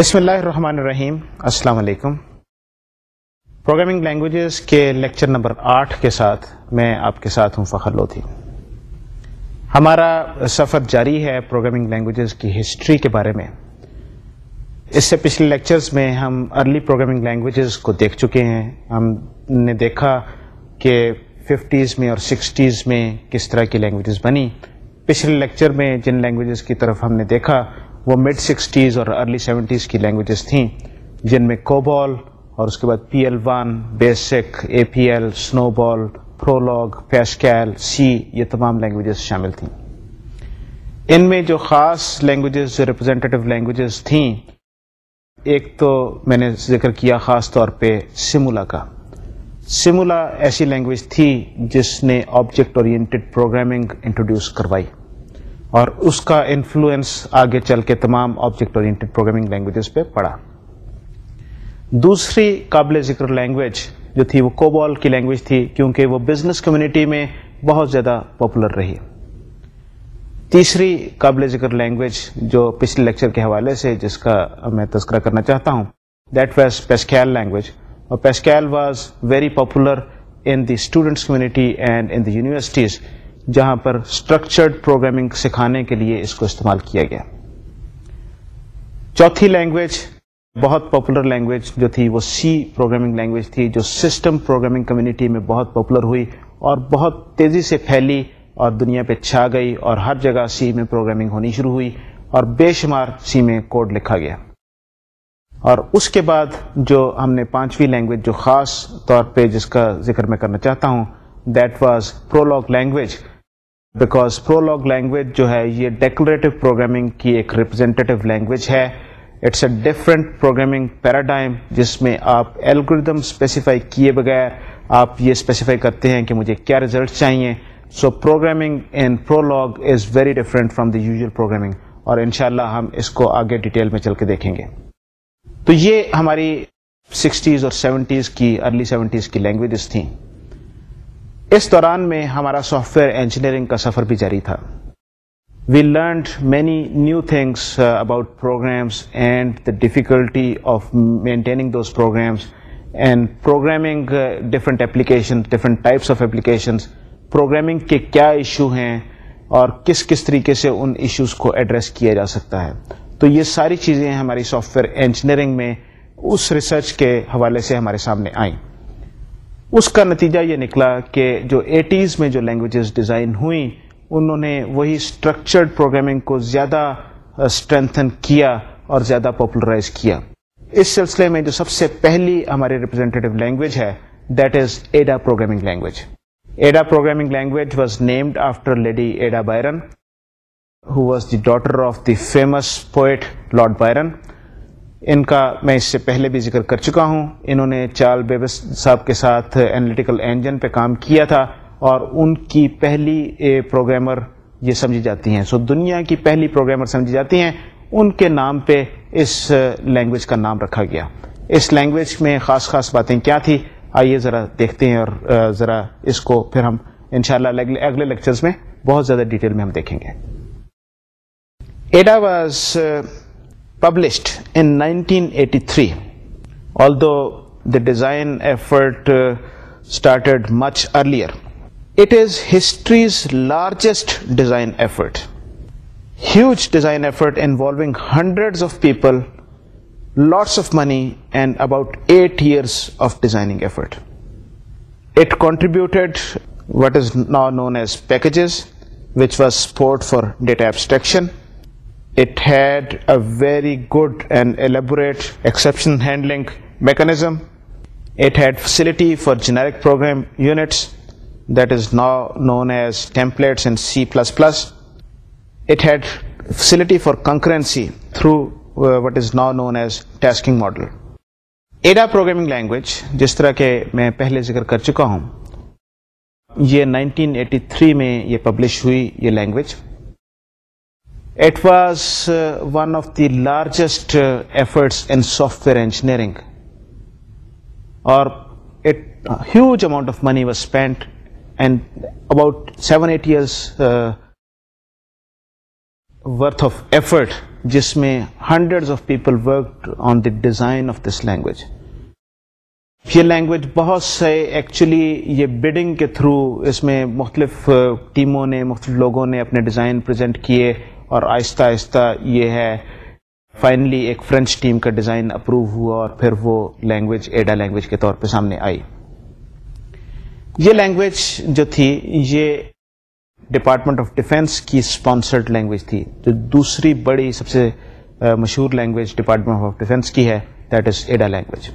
بسم اللہ الرحمن الرحیم السلام علیکم پروگرامنگ لینگویجز کے لیکچر نمبر آٹھ کے ساتھ میں آپ کے ساتھ ہوں فخر لوتھی ہمارا سفر جاری ہے پروگرامنگ لینگویجز کی ہسٹری کے بارے میں اس سے پچھلے لیکچرز میں ہم ارلی پروگرامنگ لینگویجز کو دیکھ چکے ہیں ہم نے دیکھا کہ ففٹیز میں اور سکسٹیز میں کس طرح کی لینگویجز بنی پچھلے لیکچر میں جن لینگویجز کی طرف ہم نے دیکھا وہ مڈ سکسٹیز اور ارلی سیونٹیز کی لینگویجز تھیں جن میں کوبال اور اس کے بعد P L one basic A P L SNOBOL Prolog پیشکیل C یہ تمام لینگویجز شامل تھیں ان میں جو خاص لینگویجز ریپرزینٹیو لینگویجز تھیں ایک تو میں نے ذکر کیا خاص طور پہ سمولا کا سمولا ایسی لینگویج تھی جس نے آبجیکٹ اورینٹیڈ پروگرامنگ انٹروڈیوس کروائی اور اس کا انفلوئنس آگے چل کے تمام آبجیکٹ اور پڑا دوسری قابل ذکر لینگویج جو تھی وہ کوبال کی لینگویج تھی کیونکہ وہ بزنس کمیونٹی میں بہت زیادہ پاپولر رہی تیسری قابل ذکر لینگویج جو پچھلے لیکچر کے حوالے سے جس کا میں تذکرہ کرنا چاہتا ہوں دیٹ واز پیسکیل لینگویج اور Pascal was very popular in the students community and in the universities جہاں پر اسٹرکچرڈ پروگرامنگ سکھانے کے لیے اس کو استعمال کیا گیا چوتھی لینگویج بہت پاپولر لینگویج جو تھی وہ سی پروگرامنگ لینگویج تھی جو سسٹم پروگرامنگ کمیونٹی میں بہت پاپولر ہوئی اور بہت تیزی سے پھیلی اور دنیا پہ چھا گئی اور ہر جگہ سی میں پروگرامنگ ہونی شروع ہوئی اور بے شمار سی میں کوڈ لکھا گیا اور اس کے بعد جو ہم نے پانچویں لینگویج جو خاص طور پہ جس کا ذکر میں کرنا چاہتا ہوں that was Prolog language because Prolog language جو ہے یہ ڈیکوریٹو پروگرامنگ کی ایک ریپرزینٹیو لینگویج ہے it's a different programming paradigm جس میں آپ الگریدم اسپیسیفائی کیے بغیر آپ یہ اسپیسیفائی کرتے ہیں کہ مجھے کیا ریزلٹ چاہیے so programming in Prolog is very different from the usual programming اور ان ہم اس کو آگے ڈیٹیل میں چل کے دیکھیں گے تو یہ ہماری سکسٹیز اور سیونٹیز کی ارلی سیونٹیز کی لینگویجز تھیں اس دوران میں ہمارا سافٹ ویئر انجینئرنگ کا سفر بھی جاری تھا we learned many new things about programs and the difficulty of maintaining those programs and programming different application different types of applications programming کے کیا ایشو ہیں اور کس کس طریقے سے ان ایشوز کو ایڈریس کیا جا سکتا ہے تو یہ ساری چیزیں ہماری سافٹ ویئر انجینئرنگ میں اس ریسرچ کے حوالے سے ہمارے سامنے آئیں اس کا نتیجہ یہ نکلا کہ جو ایٹیز میں جو لینگویجز ڈیزائن ہوئیں انہوں نے وہی اسٹرکچرڈ پروگرامنگ کو زیادہ اسٹرینتھن کیا اور زیادہ پاپولرائز کیا اس سلسلے میں جو سب سے پہلی ہماری ریپرزینٹیو لینگویج ہے that is Ada programming language Ada programming language was named after lady Ada Byron who was the daughter of the famous poet lord Byron ان کا میں اس سے پہلے بھی ذکر کر چکا ہوں انہوں نے چارل بیبس صاحب کے ساتھ انالیٹیکل انجن پہ کام کیا تھا اور ان کی پہلی پروگرامر یہ سمجھی جاتی ہیں سو so, دنیا کی پہلی پروگرامر سمجھی جاتی ہیں ان کے نام پہ اس لینگویج کا نام رکھا گیا اس لینگویج میں خاص خاص باتیں کیا تھی آئیے ذرا دیکھتے ہیں اور ذرا اس کو پھر ہم انشاءاللہ شاء اللہ اگلے لیکچرز میں بہت زیادہ ڈیٹیل میں ہم دیکھیں گے Ada was published in 1983, although the design effort uh, started much earlier. It is history's largest design effort. Huge design effort involving hundreds of people, lots of money, and about 8 years of designing effort. It contributed what is now known as packages, which was support for data abstraction, it had a very good and elaborate exception handling facility it had facility for generic program units that is now known as templates it had facility for concurrency through what is now known as tasking model Ada programming language جس طرح کے میں پہلے ذکر کر چکا ہوں یہ 1983 میں یہ پبلش ہوئی یہ language it was one of the largest efforts in software engineering اور it huge amount of money was spend and about seven eight years worth of effort جس میں hundred of people work on the design of this language یہ language بہت سے actually یہ bidding کے through اس میں مختلف ٹیموں نے مختلف لوگوں نے اپنے ڈیزائن پرزینٹ کیے اور آہستہ آہستہ یہ ہے فائنلی ایک فرینچ ٹیم کا ڈیزائن اپروو ہوا اور پھر وہ لینگویج ایڈا لینگویج کے طور پہ سامنے آئی یہ لینگویج جو تھی یہ ڈپارٹمنٹ آف ڈیفینس کی اسپانسرڈ لینگویج تھی جو دوسری بڑی سب سے مشہور لینگویج ڈپارٹمنٹ آف ڈیفینس کی ہے that is Ada language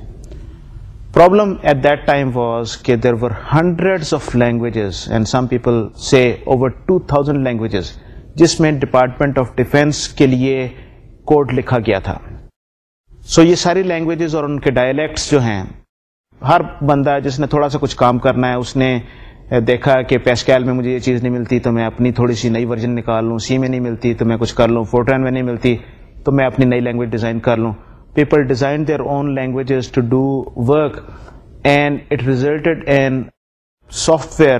problem at that time was کہ there were hundred of languages and some people سے اوور ٹو تھاؤزینڈ لینگویجز جس میں ڈپارٹمنٹ آف ڈیفینس کے لیے کوڈ لکھا گیا تھا سو یہ ساری لینگویجز اور ان کے ڈائلیکٹس جو ہیں ہر بندہ جس نے تھوڑا سا کچھ کام کرنا ہے اس نے دیکھا کہ پیسکیل میں مجھے یہ چیز نہیں ملتی تو میں اپنی تھوڑی سی نئی ورژن نکال لوں سی میں نہیں ملتی تو میں کچھ کر لوں فورٹرین میں نہیں ملتی تو میں اپنی نئی لینگویج ڈیزائن کر لوں people design their own languages to do work and it resulted in software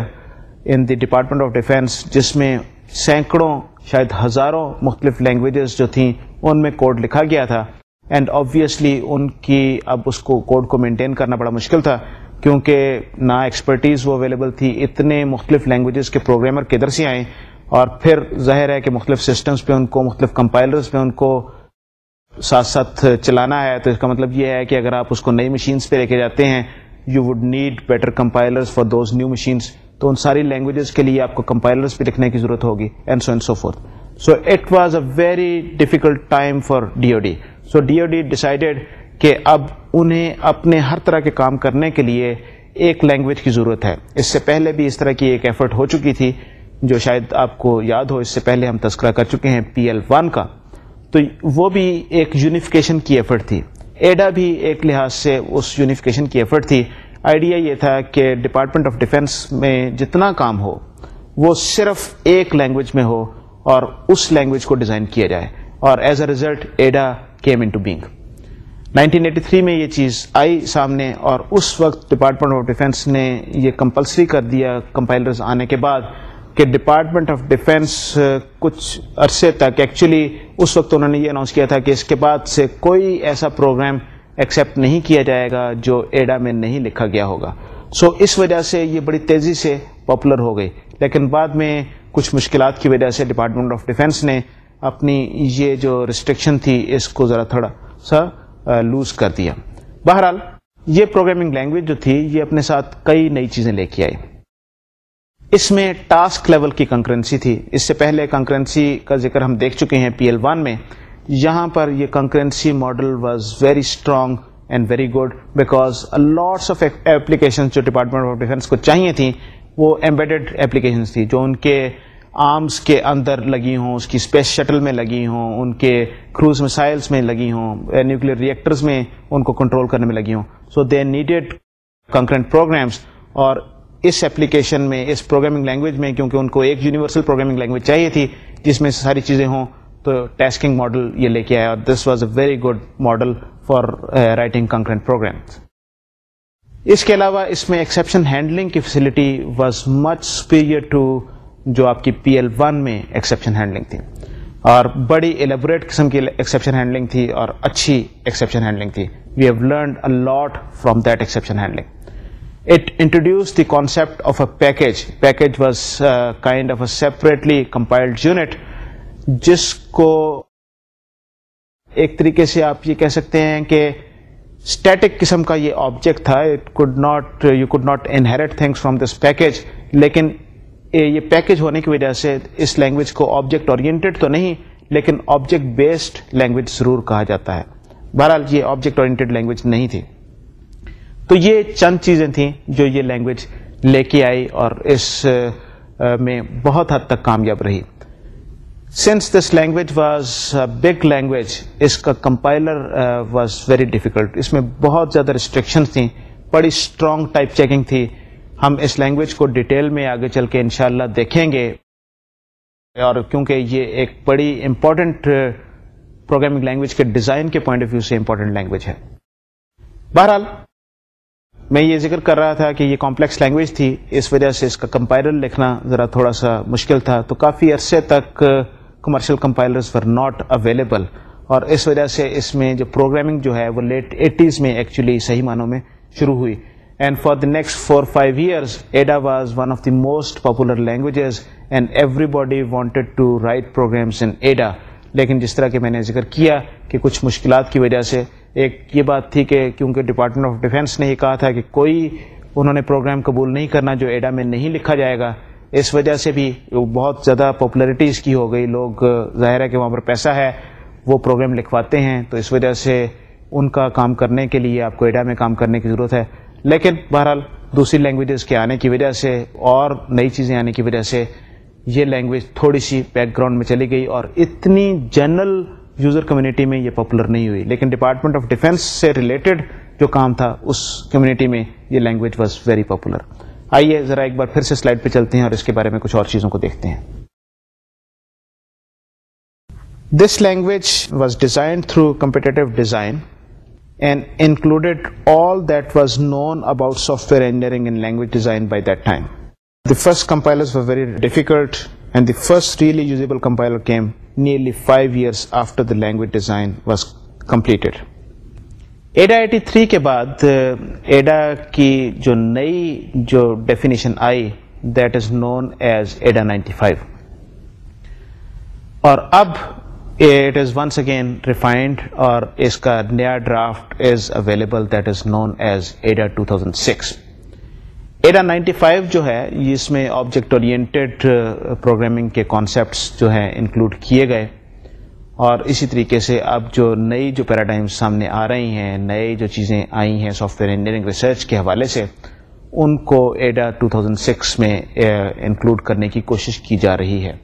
in the department of defense جس میں سینکڑوں شاید ہزاروں مختلف لینگویجز جو تھیں ان میں کوڈ لکھا گیا تھا اینڈ آبویسلی ان کی اب اس کو کوڈ کو مینٹین کرنا بڑا مشکل تھا کیونکہ نہ ایکسپرٹیز وہ اویلیبل تھی اتنے مختلف لینگویجز کے پروگرامر کدھر سے آئیں اور پھر ظاہر ہے کہ مختلف سسٹمز پہ ان کو مختلف کمپائلرز پہ ان کو ساتھ ساتھ چلانا ہے تو اس کا مطلب یہ ہے کہ اگر آپ اس کو نئی مشینز پہ لے کے جاتے ہیں you would need better compilers for those new machines تو ان ساری لینگویجز کے لیے آپ کو کمپائلرس بھی لکھنے کی ضرورت ہوگی and so and so forth so it was a very difficult time for D O D so D O D decided کہ اب انہیں اپنے ہر طرح کے کام کرنے کے لیے ایک لینگویج کی ضرورت ہے اس سے پہلے بھی اس طرح کی ایک ایفرٹ ہو چکی تھی جو شاید آپ کو یاد ہو اس سے پہلے ہم تذکرہ کر چکے ہیں پی ایل ون کا تو وہ بھی ایک یونیفیکیشن کی ایفرٹ تھی ایڈا بھی ایک لحاظ سے اس یونیفیکیشن کی ایفرٹ تھی آئیڈیا یہ تھا کہ ڈپارٹمنٹ آف ڈیفینس میں جتنا کام ہو وہ صرف ایک لینگویج میں ہو اور اس لینگویج کو ڈیزائن کیا جائے اور as a result Ada came into being nineteen میں یہ چیز آئی سامنے اور اس وقت ڈپارٹمنٹ آف ڈیفینس نے یہ کمپلسری کر دیا کمپائلرز آنے کے بعد کہ ڈپارٹمنٹ آف ڈیفینس کچھ عرصے تک ایکچولی اس وقت انہوں نے یہ اناؤنس کیا تھا کہ اس کے بعد سے کوئی ایسا پروگرام ایکسیپٹ نہیں کیا جائے گا جو ایڈا میں نہیں لکھا گیا ہوگا سو so, اس وجہ سے یہ بڑی تیزی سے پاپولر ہو گئی لیکن بعد میں کچھ مشکلات کی وجہ سے ڈپارٹمنٹ آف ڈیفینس نے اپنی یہ جو ریسٹرکشن تھی اس کو ذرا تھوڑا سا لوز کر دیا بہرحال یہ پروگرامنگ لینگویج جو تھی یہ اپنے ساتھ کئی نئی چیزیں لے کے آئی اس میں ٹاسک لیول کی کنکرنسی تھی اس سے پہلے کنکرنسی کا ذکر ہم دیکھ چکے ہیں پی ایل ون میں یہاں پر یہ concurrency model was very strong and very good because lots of applications جو ڈپارٹمنٹ آف ڈیفینس کو چاہیے تھیں وہ ایمبیڈ ایپلیکیشنس تھیں جو ان کے آرمس کے اندر لگی ہوں اس کی اسپیس شٹل میں لگی ہوں ان کے کروز میسائلس میں لگی ہوں نیوکلیئر ریئیکٹرز میں ان کو کنٹرول کرنے میں لگی ہوں so they needed concurrent programs اور اس ایپلیکیشن میں اس پروگرامنگ لینگویج میں کیونکہ ان کو ایک یونیورسل پروگرامنگ لینگویج چاہیے تھی جس میں ساری چیزیں ہوں تو ٹیسکنگ ماڈل یہ لے کے آیا اور this was a very good model for writing concurrent program اس کے علاوہ اس میں ایکسیپشن ہینڈلنگ کی facility was much superior to جو آپ کی پی ایل ون میں ایکسیپشن ہینڈلنگ تھی اور بڑی ایلیبوریٹ قسم کی ایکسیپشن ہینڈلنگ تھی اور اچھی ایکسیپشن ہینڈلنگ تھی we have learned a lot from that exception handling it introduce the concept of a package package was kind of a separately compiled unit جس کو ایک طریقے سے آپ یہ کہہ سکتے ہیں کہ اسٹیٹک قسم کا یہ آبجیکٹ تھا it could not you could not inherit things from this package لیکن یہ پیکیج ہونے کی وجہ سے اس لینگویج کو آبجیکٹ اورینٹیڈ تو نہیں لیکن آبجیکٹ بیسڈ لینگویج ضرور کہا جاتا ہے بہرحال یہ آبجیکٹ اورینٹیڈ لینگویج نہیں تھی تو یہ چند چیزیں تھیں جو یہ لینگویج لے کے آئی اور اس میں بہت حد تک کامیاب رہی since this language was big language اس کا کمپائلر واز ویری ڈیفیکلٹ اس میں بہت زیادہ ریسٹرکشن تھیں بڑی اسٹرانگ ٹائپ چیکنگ تھی ہم اس لینگویج کو ڈیٹیل میں آگے چل کے انشاءاللہ دیکھیں گے اور کیونکہ یہ ایک بڑی امپورٹنٹ پروگرامنگ لینگویج کے ڈیزائن کے پوائنٹ آف ویو سے امپورٹنٹ لینگویج ہے بہرحال میں یہ ذکر کر رہا تھا کہ یہ کمپلیکس لینگویج تھی اس وجہ سے اس کا کمپائلر لکھنا ذرا تھوڑا سا مشکل تھا تو کافی عرصے تک commercial compilers were not available اور اس وجہ سے اس میں جو پروگرامنگ جو ہے وہ لیٹ ایٹیز میں ایکچولی صحیح معنوں میں شروع ہوئی and for the next four five years Ada was one of the most popular languages and everybody wanted to write programs in Ada لیکن جس طرح کہ میں نے ذکر کیا کہ کچھ مشکلات کی وجہ سے ایک یہ بات تھی کہ کیونکہ ڈپارٹمنٹ آف ڈیفینس نے یہ کہا تھا کہ کوئی انہوں نے پروگرام قبول نہیں کرنا جو ایڈا میں نہیں لکھا جائے گا اس وجہ سے بھی بہت زیادہ پاپولرٹی اس کی ہو گئی لوگ ظاہر ہے کہ وہاں پر پیسہ ہے وہ پروگرام لکھواتے ہیں تو اس وجہ سے ان کا کام کرنے کے لیے آپ کو ایڈا میں کام کرنے کی ضرورت ہے لیکن بہرحال دوسری لینگویجز کے آنے کی وجہ سے اور نئی چیزیں آنے کی وجہ سے یہ لینگویج تھوڑی سی بیک گراؤنڈ میں چلی گئی اور اتنی جنرل یوزر کمیونٹی میں یہ پاپولر نہیں ہوئی لیکن ڈپارٹمنٹ آف ڈیفینس سے ریلیٹڈ جو کام تھا اس کمیونٹی میں یہ لینگویج واز ویری پاپولر آئیے ذرا ایک بار پھر سے سلائڈ پہ چلتے ہیں اور اس کے بارے میں کچھ اور چیزوں کو دیکھتے ہیں this language was design through competitive design and included all that was known about software engineering language design by that time the first compilers very difficult and the first really use compiler came nearly five years after the language design was completed Ada eighty three کے بعد Ada کی جو نئی جو definition I that is known as Ada ninety five اور اب it is once again refined اور اس کا نیا draft is available that is known as Ada two thousand six Ada ninety five جو ہے اس میں آبجیکٹ اورینٹیڈ پروگرامنگ کے کانسیپٹس جو ہیں انکلوڈ کیے گئے اور اسی طریقے سے اب جو نئی جو پیراڈائمس سامنے آ رہی ہیں نئے جو چیزیں آئی ہیں سافٹ ویئر انجینئرنگ ریسرچ کے حوالے سے ان کو ایڈا ٹو تھاؤزینڈ سکس میں انکلوڈ uh, کرنے کی کوشش کی جا رہی ہے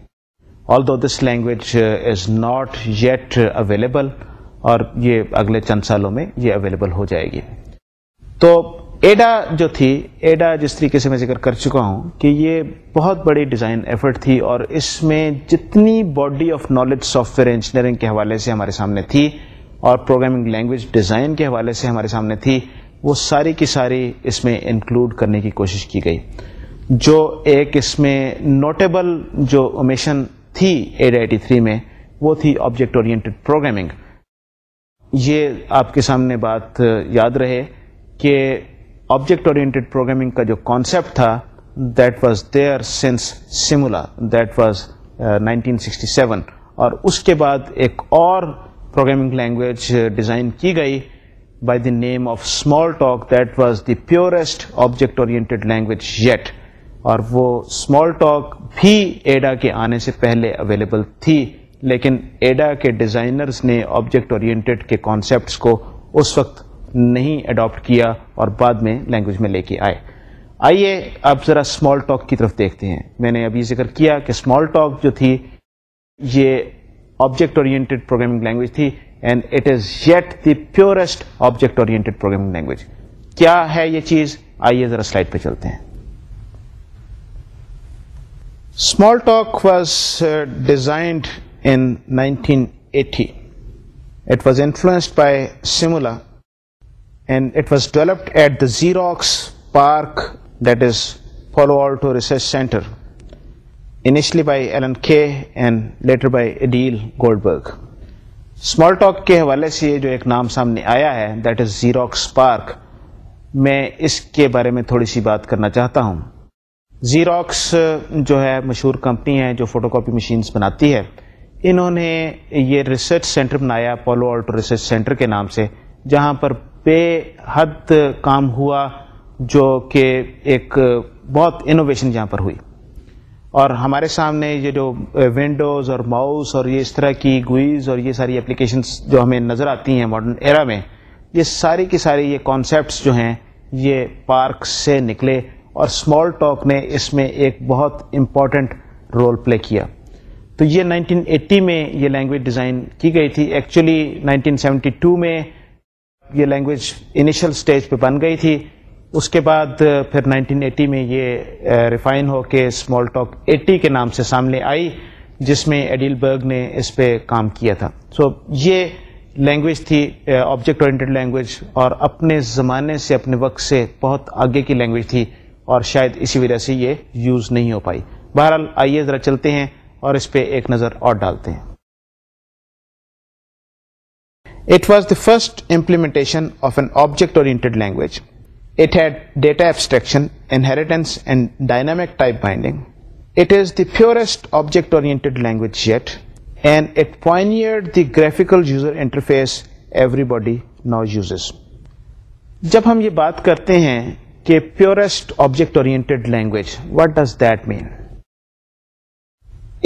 although this language is not yet available اور یہ اگلے چند سالوں میں یہ اویلیبل ہو جائے گی تو ایڈا جو تھی ایڈا جس طریقے سے میں ذکر کر چکا ہوں کہ یہ بہت بڑی ڈیزائن ایفرٹ تھی اور اس میں جتنی body of knowledge software engineering کے حوالے سے ہمارے سامنے تھی اور پروگرامنگ لینگویج ڈیزائن کے حوالے سے ہمارے سامنے تھی وہ ساری کی ساری اس میں انکلوڈ کرنے کی کوشش کی گئی جو ایک اس میں نوٹیبل جو امیشن تھی ایڈا ایٹی تھری میں وہ تھی آبجیکٹ اورینٹڈ پروگرامنگ یہ آپ کے سامنے بات یاد رہے کہ آبجیکٹ اورینٹیڈ پروگرامنگ کا جو کانسیپٹ تھا that was there since Simula that was nineteen sixty seven اور اس کے بعد ایک اور پروگرامنگ لینگویج ڈیزائن کی گئی by the name of Smalltalk that was the purest object oriented language yet اور وہ اسمال ٹاک بھی ایڈا کے آنے سے پہلے اویلیبل تھی لیکن ایڈا کے ڈیزائنرز نے آبجیکٹ اورینٹیڈ کے کانسیپٹس کو اس وقت نہیں اڈاپٹ کیا اور بعد میں لینگویج میں لے کے آئے آئیے آپ ذرا اسمال ٹاک کی طرف دیکھتے ہیں میں نے ابھی ذکر کیا کہ اسمال ٹاک جو تھی یہ آبجیکٹ اورینٹیڈ پروگرامنگ لینگویج تھی and it is yet the purest object oriented programming language کیا ہے یہ چیز آئیے ذرا سلائڈ پہ چلتے ہیں Smalltalk was designed in nineteen eighty it was influenced by Simula and it was developed at the Xerox PARC that is Palo Alto research center initially by Alan Kay and later by Adele Goldberg Smalltalk کے حوالے سے یہ جو ایک نام سامنے آیا ہے دیٹ از زیروکس پارک میں اس کے بارے میں تھوڑی سی بات کرنا چاہتا ہوں زیروکس جو ہے مشہور کمپنی ہے جو فوٹو کاپی مشین بناتی ہے انہوں نے یہ ریسرچ سینٹر بنایا پولو آلٹو ریسرچ سینٹر کے نام سے جہاں پر بے حد کام ہوا جو کہ ایک بہت انوویشن جہاں پر ہوئی اور ہمارے سامنے یہ جو ونڈوز اور ماؤس اور یہ اس طرح کی گوئیز اور یہ ساری اپلیکیشنس جو ہمیں نظر آتی ہیں ماڈرن ایرا میں یہ ساری کی ساری یہ کانسیپٹس جو ہیں یہ پارک سے نکلے اور اسمال ٹاک نے اس میں ایک بہت امپورٹنٹ رول پلے کیا تو یہ نائنٹین ایٹی میں یہ لینگویج ڈیزائن کی گئی تھی ایکچولی نائنٹین سیونٹی ٹو میں یہ لینگویج انیشل اسٹیج پہ بن گئی تھی اس کے بعد پھر 1980 میں یہ ریفائن ہو کے اسمال ٹاک 80 کے نام سے سامنے آئی جس میں ایڈیل برگ نے اس پہ کام کیا تھا سو so, یہ لینگویج تھی آبجیکٹ اورینٹیڈ لینگویج اور اپنے زمانے سے اپنے وقت سے بہت آگے کی لینگویج تھی اور شاید اسی وجہ سے یہ یوز نہیں ہو پائی بہرحال آئیے ذرا چلتے ہیں اور اس پہ ایک نظر اور ڈالتے ہیں first implementation of an object the purest object graphical user interface everybody know uses جب ہم یہ بات کرتے ہیں کہ purest object language does that mean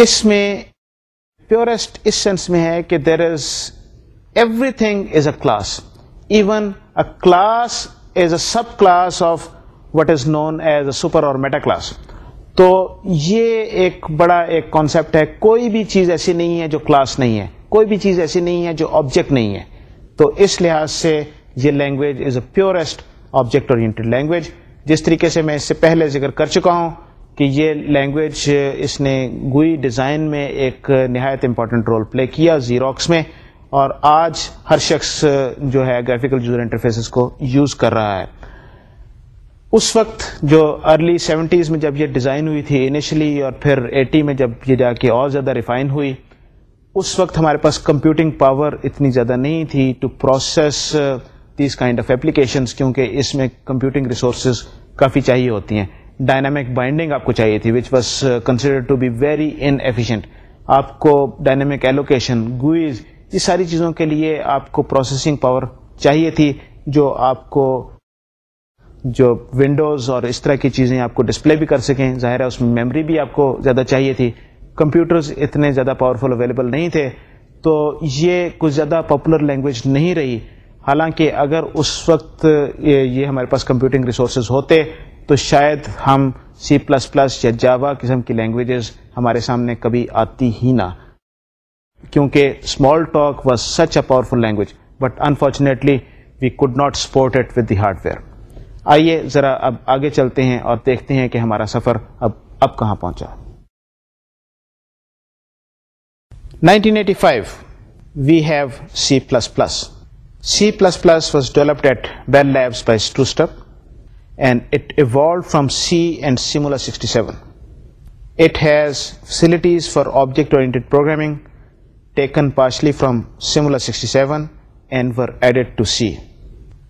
اس میں پیورسٹ اس سینس میں ہے کہ there is everything is a class even a class is a subclass of what is known as a super or metaclass تو یہ ایک بڑا ایک کانسیپٹ ہے کوئی بھی چیز ایسی نہیں ہے جو کلاس نہیں ہے کوئی بھی چیز ایسی نہیں ہے جو آبجیکٹ نہیں ہے تو اس لحاظ سے یہ language is a purest object oriented language جس طریقے سے میں اس سے پہلے ذکر کر چکا ہوں کہ یہ لینگویج اس نے گوئی ڈیزائن میں ایک نہایت امپورٹنٹ رول پلے کیا زیروکس میں اور آج ہر شخص جو ہے گرافیکل یوزر انٹرفیسز کو یوز کر رہا ہے اس وقت جو ارلی سیونٹیز میں جب یہ ڈیزائن ہوئی تھی انیشلی اور پھر ایٹی میں جب یہ جا کے اور زیادہ ریفائن ہوئی اس وقت ہمارے پاس کمپیوٹنگ پاور اتنی زیادہ نہیں تھی to process these kind of applications کیونکہ اس میں کمپیوٹنگ ریسورسز کافی چاہیے ہوتی ہیں ڈائنامک بائنڈنگ آپ کو چاہیے تھی ویری واس ایفیشینٹ آپ کو ڈائنامک ایلوکیشن گوئز یہ ساری چیزوں کے لیے آپ کو پروسیسنگ پاور چاہیے تھی جو آپ کو جو ونڈوز اور اس طرح کی چیزیں آپ کو ڈسپلے بھی کر سکیں ظاہر ہے اس میں میموری بھی آپ کو زیادہ چاہیے تھی کمپیوٹرز اتنے زیادہ پاورفل اویلیبل نہیں تھے تو یہ کچھ زیادہ پاپولر لینگویج نہیں رہی حالانکہ اگر اس وقت یہ ہمارے پاس کمپیوٹنگ ریسورسز ہوتے تو شاید ہم سی پلس پلس یا جاوا قسم کی لینگویجز ہمارے سامنے کبھی آتی ہی نہ کیونکہ Smalltalk was such a powerful language but unfortunately we could not support it with the hardware آئیے ذرا اب آگے چلتے ہیں اور دیکھتے ہیں کہ ہمارا سفر اب اب کہاں پہنچا 1985 five we have C plus plus C plus plus was developed at Bell lab بائیسٹ upped it evolved C and Simula 67 seven it has facilities for object programming taken partially from Simula 67 and were added to C.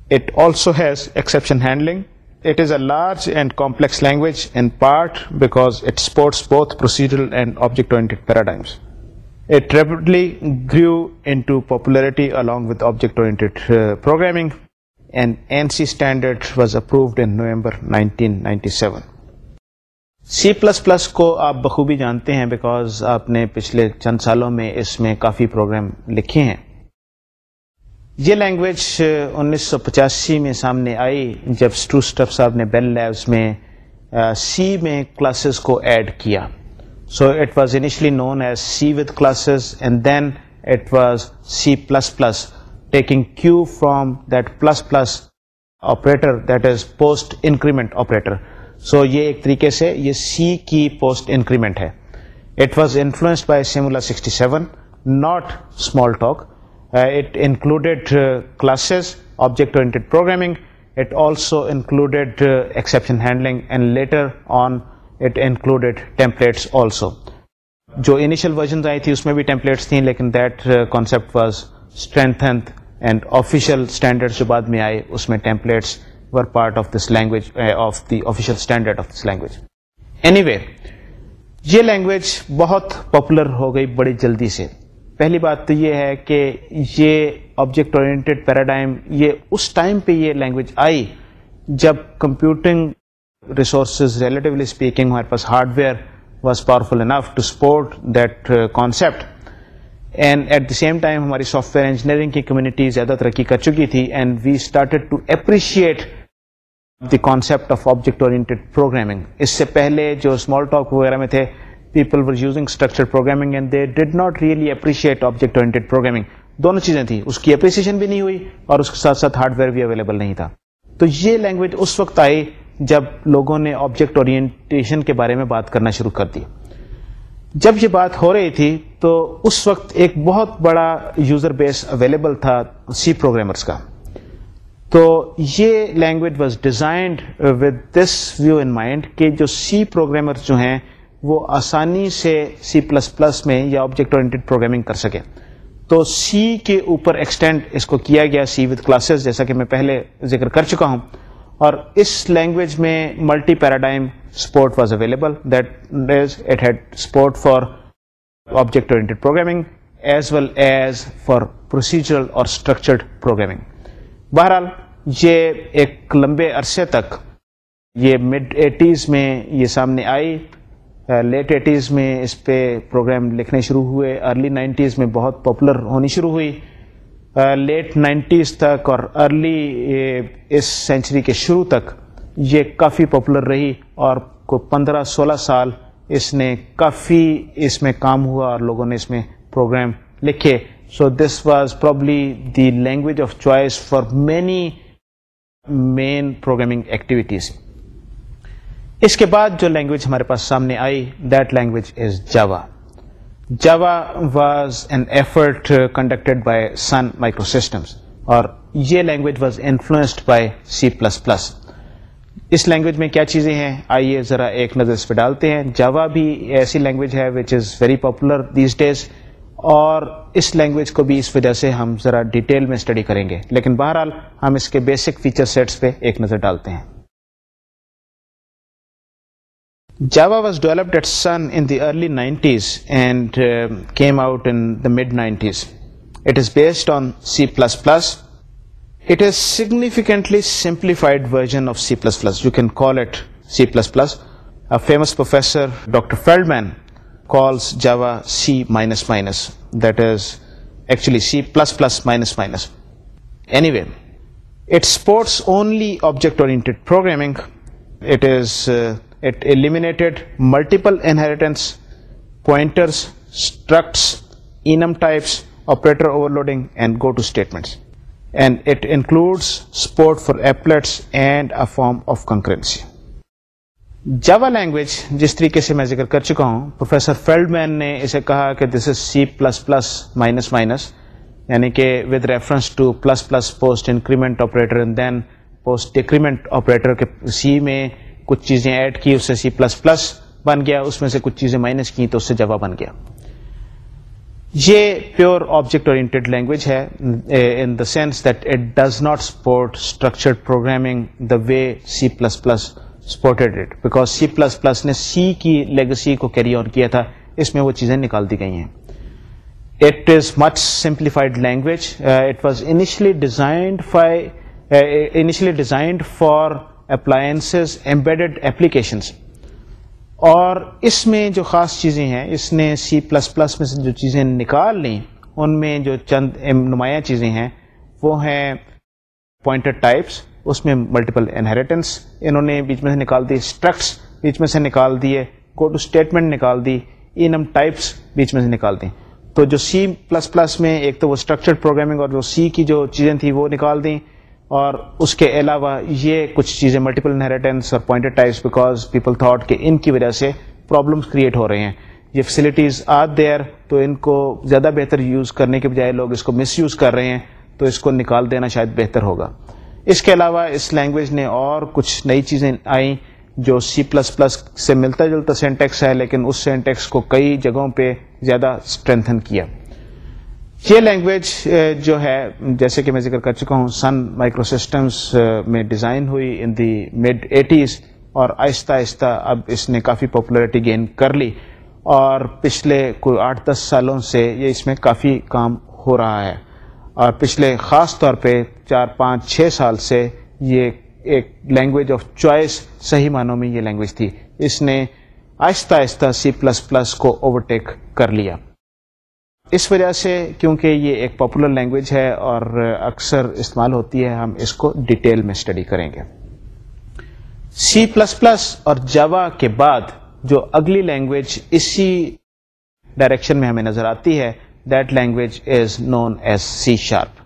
It also has exception handling. It is a large and complex language, in part because it supports both procedural and object-oriented paradigms. It rapidly grew into popularity along with object-oriented uh, programming, and ANSI standard was approved in November 1997. C plus plus کو آپ بخوبی جانتے ہیں because آپ نے پچھلے چند سالوں میں اس میں کافی پروگرام لکھے ہیں یہ لینگویج انیس سو پچاسی میں سامنے آئی جب صاحب نے بین لیبس میں سی میں کلاسز کو ایڈ کیا so it was initially known as C with classes and then it was C plus plus taking cue from that plus plus operator that is post increment operator so یہ ایک طریقے سے یہ C کی post increment ہے it was influence by Simula sixty seven not Smalltalk it included classes object oriented programming it also included exception handling and later on it included templates also جو initial version آئی تھی اس میں بھی templates تھیں لیکن that concept was strengthened and official standard جو بعد میں آئے اس میں templates were part of this language, uh, of the official standard of this language. Anyway, یہ لینگویج بہت پاپولر ہو گئی بڑی جلدی سے پہلی بات تو یہ ہے کہ یہ آبجیکٹ اورینٹیڈ پیراڈائم یہ اس ٹائم پہ یہ لینگویج آئی جب کمپیوٹنگ ریسورسز ریلیٹیولی اسپیکنگ ہمارے پاس hardware was powerful enough to support that concept and at the same time ہماری سافٹ ویئر انجینئرنگ کی کمیونٹی زیادہ ترقی کر چکی تھی and we started to appreciate the concept of object oriented programming اس سے پہلے جو اسمال ٹاک وغیرہ میں تھے people were using structure programming and they did not really appreciate object oriented programming دونوں چیزیں تھیں اس کی اپریسیشن بھی نہیں ہوئی اور اس کے ساتھ ساتھ ہارڈ ویئر بھی اویلیبل نہیں تھا تو یہ لینگویج اس وقت آئی جب لوگوں نے آبجیکٹ اورینٹیشن کے بارے میں بات کرنا شروع کر دی جب یہ بات ہو رہی تھی تو اس وقت ایک بہت بڑا یوزر بیس اویلیبل تھا سی پروگرامرس کا تو یہ language was designed with this view in mind کہ جو سی پروگرامر جو ہیں وہ آسانی سے سی پلس پلس میں یا آبجیکٹ اورینٹیڈ پروگرامنگ کر سکیں تو سی کے اوپر ایکسٹینڈ اس کو کیا گیا سی ود کلاسز جیسا کہ میں پہلے ذکر کر چکا ہوں اور اس لینگویج میں multi paradigm support was available that is it had support for object oriented programming as well as for procedural اور اسٹرکچرڈ پروگرامنگ بہرحال یہ ایک لمبے عرصے تک یہ مڈ ایٹیز میں یہ سامنے آئی لیٹ ایٹیز میں اس پہ پروگرام لکھنے شروع ہوئے ارلی نائنٹیز میں بہت پاپولر ہونی شروع ہوئی لیٹ نائنٹیز تک اور ارلی اس سینچری کے شروع تک یہ کافی پاپولر رہی اور کوئی پندرہ سولہ سال اس نے کافی اس میں کام ہوا اور لوگوں نے اس میں پروگرام لکھے so this was probably the language of choice for many main programming activities اس کے بعد جو لینگویج ہمارے پاس سامنے آئی that language is Java Java was an effort conducted by Sun Microsystems اور یہ language was influenced by C plus plus us language میں کیا چیزیں ہیں آئیے ذرا ایک نظر اس پہ ڈالتے ہیں جاوا بھی ایسی لینگویج ہے which is very popular these days اور اس لینگویج کو بھی اس وجہ سے ہم ذرا ڈیٹیل میں اسٹڈی کریں گے لیکن بہرحال ہم اس کے بیسک فیچر سیٹس پہ ایک نظر ڈالتے ہیں Java was developed at Sun in the early nineties and came out in the mid nineties it is based on C plus plus it is significantly simplified version of C plus plus you can call it C plus plus famous professor doctor Feldman calls Java C++, that is actually C++. Anyway, it supports only object-oriented programming. Uh, it eliminated multiple inheritance, pointers, structs, enum types, operator overloading, and goto statements. And it includes support for applets and a form of concurrency. Java language جس طریقے سے میں ذکر کر چکا ہوں professor Feldman نے اسے کہا کہ this is C plus plus minus minus یعنی کہ with reference to plus plus post increment operator and then post decrement operator کے سی میں کچھ چیزیں ایڈ کی اس سے سی پلس پلس بن گیا اس میں سے کچھ چیزیں مائنس کی تو اس سے جوا بن گیا یہ پیور آبجیکٹ اورینٹیڈ لینگویج ہے in the sense that it does not support structured programming the way C plus plus it because C plus plus نے سی کی لیگسی کو کیری آن کیا تھا اس میں وہ چیزیں نکال دی گئی ہیں it is much simplified language it was initially designed five initially designed for appliances embed applications اور اس میں جو خاص چیزیں ہیں اس نے سی پلس پلس میں سے جو چیزیں نکال لیں ان میں جو چند نمایاں چیزیں ہیں وہ ہیں ٹائپس اس میں ملٹیپل انہیریٹنس انہوں نے بیچ میں سے نکال دی اسٹرکٹس بیچ میں سے نکال دیے گو ٹو اسٹیٹمنٹ نکال دی ان ہم ٹائپس بیچ میں سے نکال دیں تو جو سی پلس پلس میں ایک تو وہ اسٹرکچرڈ پروگرامنگ اور جو سی کی جو چیزیں تھیں وہ نکال دیں اور اس کے علاوہ یہ کچھ چیزیں ملٹیپل انہیریٹنس اور pointed types because people thought کہ ان کی وجہ سے پرابلمس کریٹ ہو رہے ہیں یہ فیسلٹیز آر دیئر تو ان کو زیادہ بہتر یوز کرنے کے بجائے لوگ اس کو مس یوز کر رہے ہیں تو اس کو نکال دینا شاید بہتر ہوگا اس کے علاوہ اس لینگویج نے اور کچھ نئی چیزیں آئیں جو سی پلس پلس سے ملتا جلتا سینٹیکس ہے لیکن اس سینٹیکس کو کئی جگہوں پہ زیادہ اسٹرینتھن کیا یہ لینگویج جو ہے جیسے کہ میں ذکر کر چکا ہوں سن مائکرو سسٹمس میں ڈیزائن ہوئی ان دی مڈ ایٹیز اور آہستہ آہستہ اب اس نے کافی پاپولرٹی گین کر لی اور پچھلے کوئی آٹھ دس سالوں سے یہ اس میں کافی کام ہو رہا ہے اور پچھلے خاص طور پہ چار پانچ چھ سال سے یہ ایک لینگویج آف چوائس صحیح معنوں میں یہ لینگویج تھی اس نے آہستہ آہستہ سی پلس پلس کو اوورٹیک کر لیا اس وجہ سے کیونکہ یہ ایک پاپولر لینگویج ہے اور اکثر استعمال ہوتی ہے ہم اس کو ڈیٹیل میں اسٹڈی کریں گے سی پلس پلس اور جوا کے بعد جو اگلی لینگویج اسی ڈائریکشن میں ہمیں نظر آتی ہے that language is known as C sharp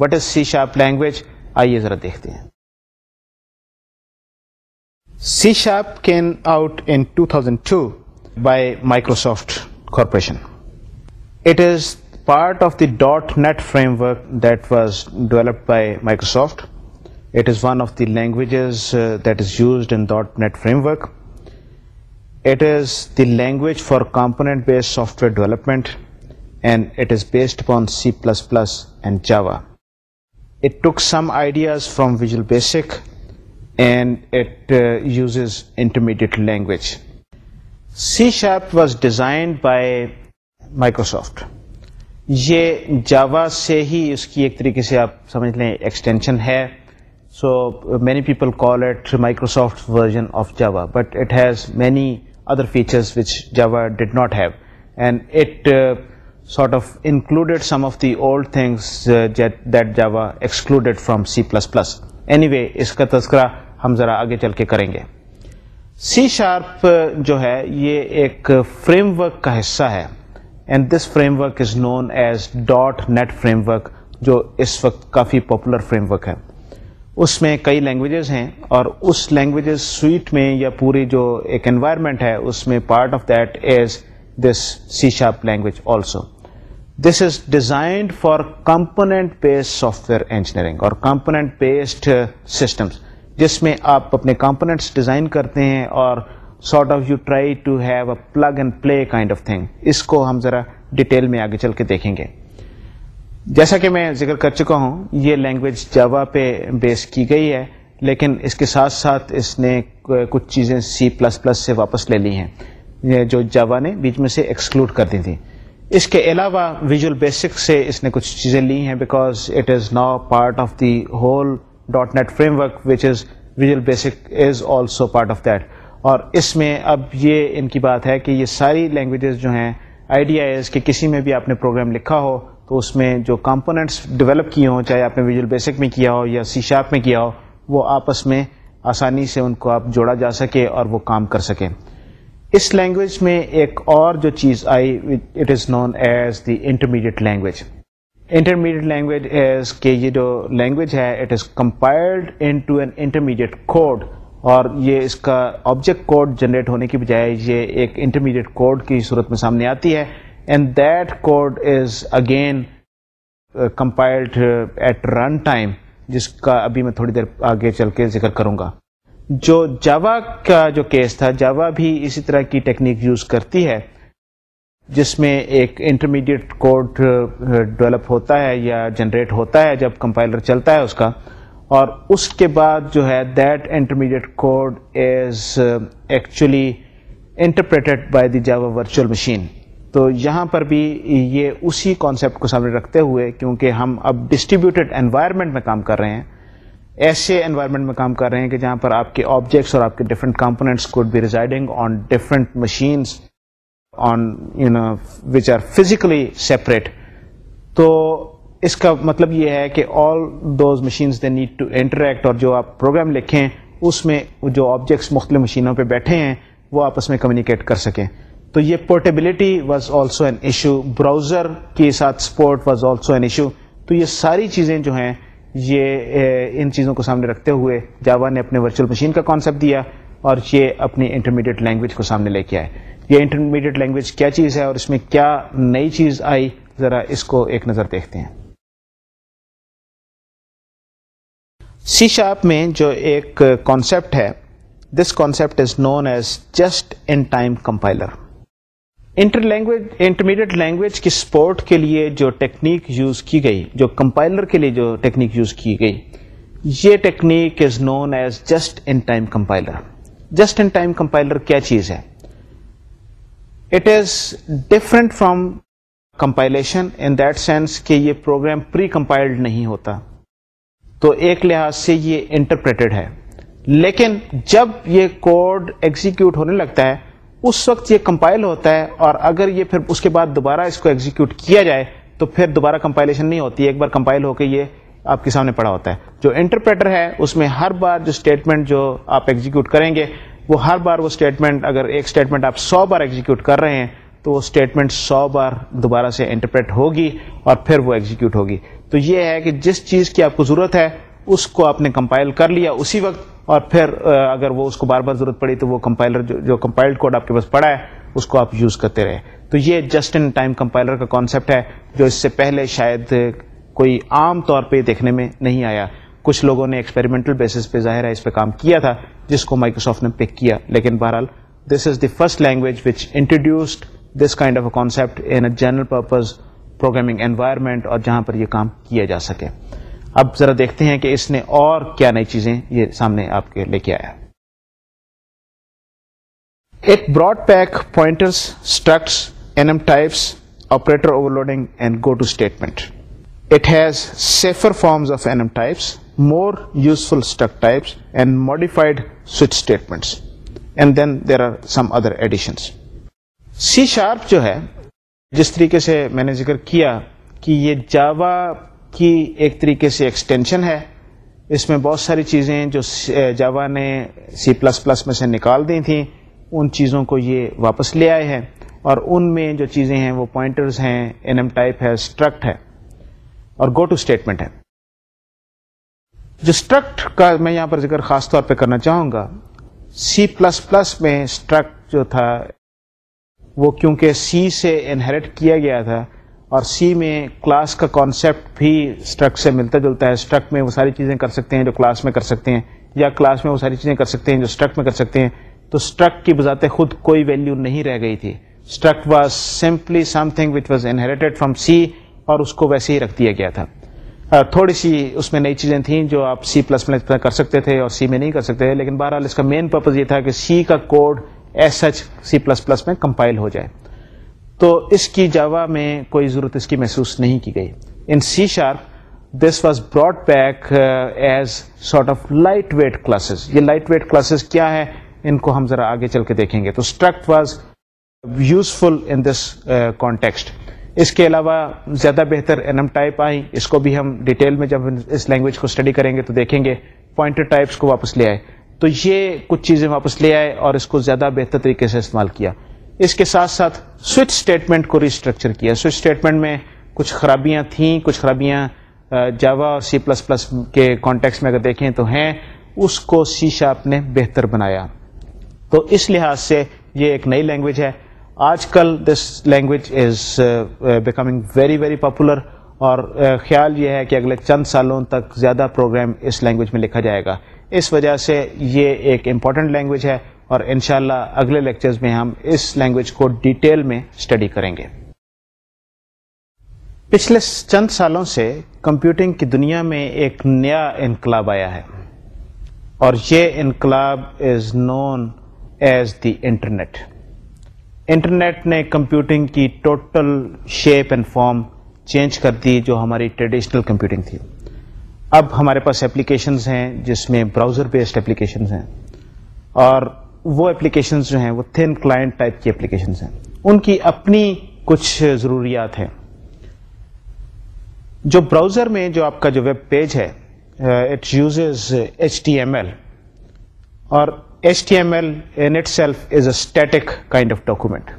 what is C sharp language آئیے ذرا دیکھتے ہیں C sharp came out in to by Microsoft corporation it is part of the dot net framework that was developed by Microsoft it is one of the languages that is used in dot net framework it is the language for component based software development based It C plus plus and Java Basic some ideas uh, uses intermediate language C Sharp was designed by Microsoft یہ Java سے ہی اس کی ایک طریقے سے آپ سمجھ لیں extension ہے so many people call it Microsoft version of Java but it has many other features which Java did not have and it sort of included some of the old things uh, that Java from C plus plus anyway اس کا تذکرہ ہم ذرا آگے چل کے کریں گے سی sharp جو ہے یہ ایک فریم ورک کا حصہ ہے and this framework is known as dot net framework جو اس وقت کافی پاپولر فریم ورک ہے اس میں کئی لینگویجز ہیں اور اس لینگویجز سویٹ میں یا پوری جو ایک انوائرمنٹ ہے اس میں part of that is this C sharp language also this is designed for component based software engineering اور کمپوننٹ بیسڈ سسٹمس جس میں آپ اپنے کمپوننٹس ڈیزائن کرتے ہیں اور sort of you try to have a plug and play kind of thing اس کو ہم ذرا ڈیٹیل میں آگے چل کے دیکھیں گے جیسا کہ میں ذکر کر چکا ہوں یہ لینگویج جوا پہ بیس کی گئی ہے لیکن اس کے ساتھ ساتھ اس نے کچھ چیزیں سی پلس پلس سے واپس لے لی ہیں جو جوا نے بیچ میں سے ایکسکلوڈ کر دی تھیں اس کے علاوہ ویژول بیسک سے اس نے کچھ چیزیں لی ہیں بیکاز اٹ از نا part of the whole dot net framework which is Visual Basic is also part of that اور اس میں اب یہ ان کی بات ہے کہ یہ ساری لینگویجز جو ہیں آئیڈیاز کہ کسی میں بھی آپ نے پروگرام لکھا ہو تو اس میں جو کمپوننٹس ڈیولپ کیے ہوں چاہے آپ نے ویژول بیسک میں کیا ہو یا سی شارپ میں کیا ہو وہ آپس میں آسانی سے ان کو آپ جوڑا جا سکے اور وہ کام کر سکیں اس لینگویج میں ایک اور جو چیز آئی it is known as the intermediate language intermediate language as کہ یہ جو لینگویج ہے it is compiled into an intermediate code اور یہ اس کا آبجیکٹ کوڈ جنریٹ ہونے کی بجائے یہ ایک انٹرمیڈیٹ کوڈ کی صورت میں سامنے آتی ہے and that code is again compiled at run time جس کا ابھی میں تھوڑی دیر آگے چل کے ذکر کروں گا جو جاوا کا جو کیس تھا جاوا بھی اسی طرح کی ٹیکنیک یوز کرتی ہے جس میں ایک انٹرمیڈیٹ کوڈ ڈیولپ ہوتا ہے یا جنریٹ ہوتا ہے جب کمپائلر چلتا ہے اس کا اور اس کے بعد جو ہے that intermediate code is actually interpreted by the Java virtual machine تو یہاں پر بھی یہ اسی کانسیپٹ کو سامنے رکھتے ہوئے کیونکہ ہم اب ڈسٹریبیوٹیڈ انوائرمنٹ میں کام کر رہے ہیں ایسے انوائرمنٹ میں کام کر رہے ہیں کہ جہاں پر آپ کے آبجیکٹس اور آپ کے different components code be residing on different machines on you know which are physically separate تو اس کا مطلب یہ ہے کہ all those machines they need to interact اور جو آپ پروگرام لکھیں اس میں جو آبجیکٹس مختلف مشینوں پہ بیٹھے ہیں وہ آپس میں کمیونیکیٹ کر سکیں تو یہ portability was also an issue browser کے ساتھ support was also an issue تو یہ ساری چیزیں جو ہیں یہ ان چیزوں کو سامنے رکھتے ہوئے جاوا نے اپنے ورچوئل مشین کا کانسیپٹ دیا اور یہ اپنی انٹرمیڈیٹ لینگویج کو سامنے لے کے آئے یہ انٹرمیڈیٹ لینگویج کیا چیز ہے اور اس میں کیا نئی چیز آئی ذرا اس کو ایک نظر دیکھتے ہیں سی شاپ میں جو ایک کانسیپٹ ہے this concept is known as just in time compiler inter language intermediate language کی سپورٹ کے لیے جو ٹیکنیک یوز کی گئی جو کمپائلر کے لیے جو ٹیکنیک یوز کی گئی یہ technique is known as just in time compiler just in time compiler کیا چیز ہے it is different from compilation in that sense کہ یہ پروگرام پری کمپائلڈ نہیں ہوتا تو ایک لحاظ سے یہ انٹرپریٹڈ ہے لیکن جب یہ کوڈ ایگزیکیوٹ ہونے لگتا ہے اس وقت یہ کمپائل ہوتا ہے اور اگر یہ پھر اس کے بعد دوبارہ اس کو ایگزیکیوٹ کیا جائے تو پھر دوبارہ کمپائلیشن نہیں ہوتی ایک بار کمپائل ہو کے یہ آپ کے سامنے پڑا ہوتا ہے جو انٹرپریٹر ہے اس میں ہر بار جو اسٹیٹمنٹ جو آپ ایگزیکیوٹ کریں گے وہ ہر بار وہ اسٹیٹمنٹ اگر ایک اسٹیٹمنٹ آپ سو بار ایگزیکیوٹ کر رہے ہیں تو وہ اسٹیٹمنٹ سو بار دوبارہ سے انٹرپریٹ ہوگی اور پھر وہ ایگزیکیوٹ ہوگی تو یہ ہے کہ جس چیز کی آپ کو ضرورت ہے اس کو آپ نے کمپائل کر لیا اسی وقت اور پھر اگر وہ اس کو بار بار ضرورت پڑی تو وہ کمپائلر جو کمپائلڈ کوڈ آپ کے پاس پڑا ہے اس کو آپ یوز کرتے رہے تو یہ جسٹ ان ٹائم کمپائلر کا کانسیپٹ ہے جو اس سے پہلے شاید کوئی عام طور پہ دیکھنے میں نہیں آیا کچھ لوگوں نے ایکسپیریمنٹل بیسس پہ ظاہر ہے اس پہ کام کیا تھا جس کو مائیکروسافٹ نے پک کیا لیکن بہرحال this is the first language which introduced this kind of a concept in a general purpose programming environment اور جہاں پر یہ کام کیا جا سکے اب ذرا دیکھتے ہیں کہ اس نے اور کیا نئی چیزیں یہ سامنے آپ کے لے کے آیا ایک brought back pointers enum types operator overloading and go to statement it has safer forms of enum types more useful struct types and modified switch statements and then there are some other additions C sharp جو ہے جس طریقے سے میں نے ذکر کیا کہ یہ جاوا کی ایک طریقے سے ایکسٹینشن ہے اس میں بہت ساری چیزیں جو جاوا نے سی پلس پلس میں سے نکال دی تھیں ان چیزوں کو یہ واپس لے آئے ہیں اور ان میں جو چیزیں ہیں وہ پوائنٹرز ہیں این ایم ٹائپ ہے اسٹرکٹ ہے اور گو ٹو اسٹیٹمنٹ ہے جو اسٹرکٹ کا میں یہاں پر ذکر خاص طور پہ کرنا چاہوں گا سی پلس پلس میں اسٹرکٹ جو تھا وہ کیونکہ سی سے انہریٹ کیا گیا تھا اور سی میں کلاس کا کانسیپٹ بھی اسٹرک سے ملتا جلتا ہے اسٹرک میں وہ ساری چیزیں کر سکتے ہیں جو کلاس میں کر سکتے ہیں یا کلاس میں وہ ساری چیزیں کر سکتے ہیں جو اسٹرک میں کر سکتے ہیں تو اسٹرک کی بذات خود کوئی ویلیو نہیں رہ گئی تھی struct was simply something which was inherited from C اور اس کو ویسے ہی رکھ دیا گیا تھا تھوڑی سی اس میں نئی چیزیں تھیں جو آپ سی پلس میں کر سکتے تھے اور سی میں نہیں کر سکتے تھے لیکن بہرحال اس کا مین پرپز یہ تھا کہ سی کا code S H C plus plus میں کمپائل ہو جائے تو اس کی جوا میں کوئی ضرورت اس کی محسوس نہیں کی گئی in C sharp this was brought back as sort of light weight classes یہ لائٹ ویٹ کلاسز کیا ہے ان کو ہم ذرا آگے چل کے دیکھیں گے تو struct was useful in this context اس کے علاوہ زیادہ بہتر این ایم ٹائپ آئیں اس کو بھی ہم ڈیٹیل میں جب اس لینگویج کو اسٹڈی کریں گے تو دیکھیں گے پوائنٹ ٹائپس کو واپس لے آئے تو یہ کچھ چیزیں واپس لے آئے اور اس کو زیادہ بہتر طریقے سے استعمال کیا اس کے ساتھ ساتھ سوئچ اسٹیٹمنٹ کو ریسٹرکچر کیا سوئچ اسٹیٹمنٹ میں کچھ خرابیاں تھیں کچھ خرابیاں جاوا اور سی پلس پلس کے کانٹیکس میں اگر دیکھیں تو ہیں اس کو سی شاپ نے بہتر بنایا تو اس لحاظ سے یہ ایک نئی لینگویج ہے آج کل this language is becoming very very popular اور خیال یہ ہے کہ اگلے چند سالوں تک زیادہ پروگرام اس لینگویج میں لکھا جائے گا اس وجہ سے یہ ایک امپورٹنٹ لینگویج ہے اور انشاءاللہ اگلے لیکچرز میں ہم اس لینگویج کو ڈیٹیل میں اسٹڈی کریں گے پچھلے چند سالوں سے کمپیوٹنگ کی دنیا میں ایک نیا انقلاب آیا ہے اور یہ انقلاب is known as the internet internet نے کمپیوٹنگ کی total shape and form change کر دی جو ہماری ٹریڈیشنل کمپیوٹنگ تھی اب ہمارے پاس اپلیکیشنز ہیں جس میں براؤزر بیسڈ اپلیکیشنز ہیں اور وہ اپلیکیشنز جو ہیں وہ تھن کلائنٹ ٹائپ کی اپلیکیشن ہیں ان کی اپنی کچھ ضروریات ہیں جو براؤزر میں جو آپ کا جو ویب پیج ہے it uses H T M L اور H T M L in itself is a static kind of document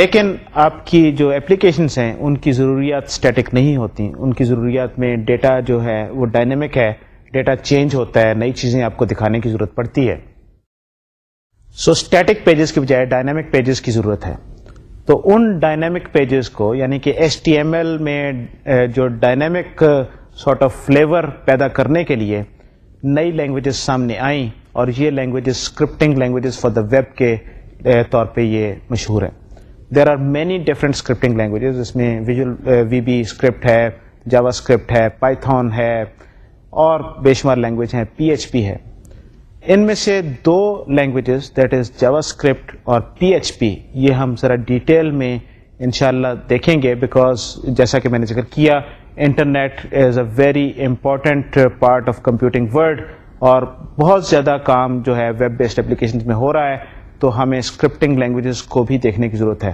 لیکن آپ کی جو اپلیکیشنس ہیں ان کی ضروریات اسٹیٹک نہیں ہوتی ان کی ضروریات میں ڈیٹا جو ہے وہ ڈائنمک ہے ڈیٹا چینج ہوتا ہے نئی چیزیں آپ کو دکھانے کی ضرورت پڑتی ہے سو اسٹیٹک پیجز کے بجائے ڈائنامک پیجز کی ضرورت ہے تو ان ڈائنامک پیجز کو یعنی کہ ایس ٹی ایم ایل میں جو ڈائنامک سارٹ آف فلیور پیدا کرنے کے لیے نئی لینگویجز سامنے آئیں اور یہ languages scripting languages for the web کے طور پہ یہ مشہور ہیں there are many different scripting languages جس میں ویژول وی بی اسکرپٹ ہے جاوا اسکرپٹ ہے پائتھون ہے اور بے شمار لینگویج ہیں پی ایچ پی ہے ان میں سے دو languages that is JavaScript اور پی ایچ پی یہ ہم ذرا ڈیٹیل میں انشاءاللہ دیکھیں گے بیکاز جیسا کہ میں نے ذکر کیا internet is a very important part of computing world اور بہت زیادہ کام جو ہے ویب بیسڈ اپلیکیشن میں ہو رہا ہے تو ہمیں اسکرپٹنگ لینگویجز کو بھی دیکھنے کی ضرورت ہے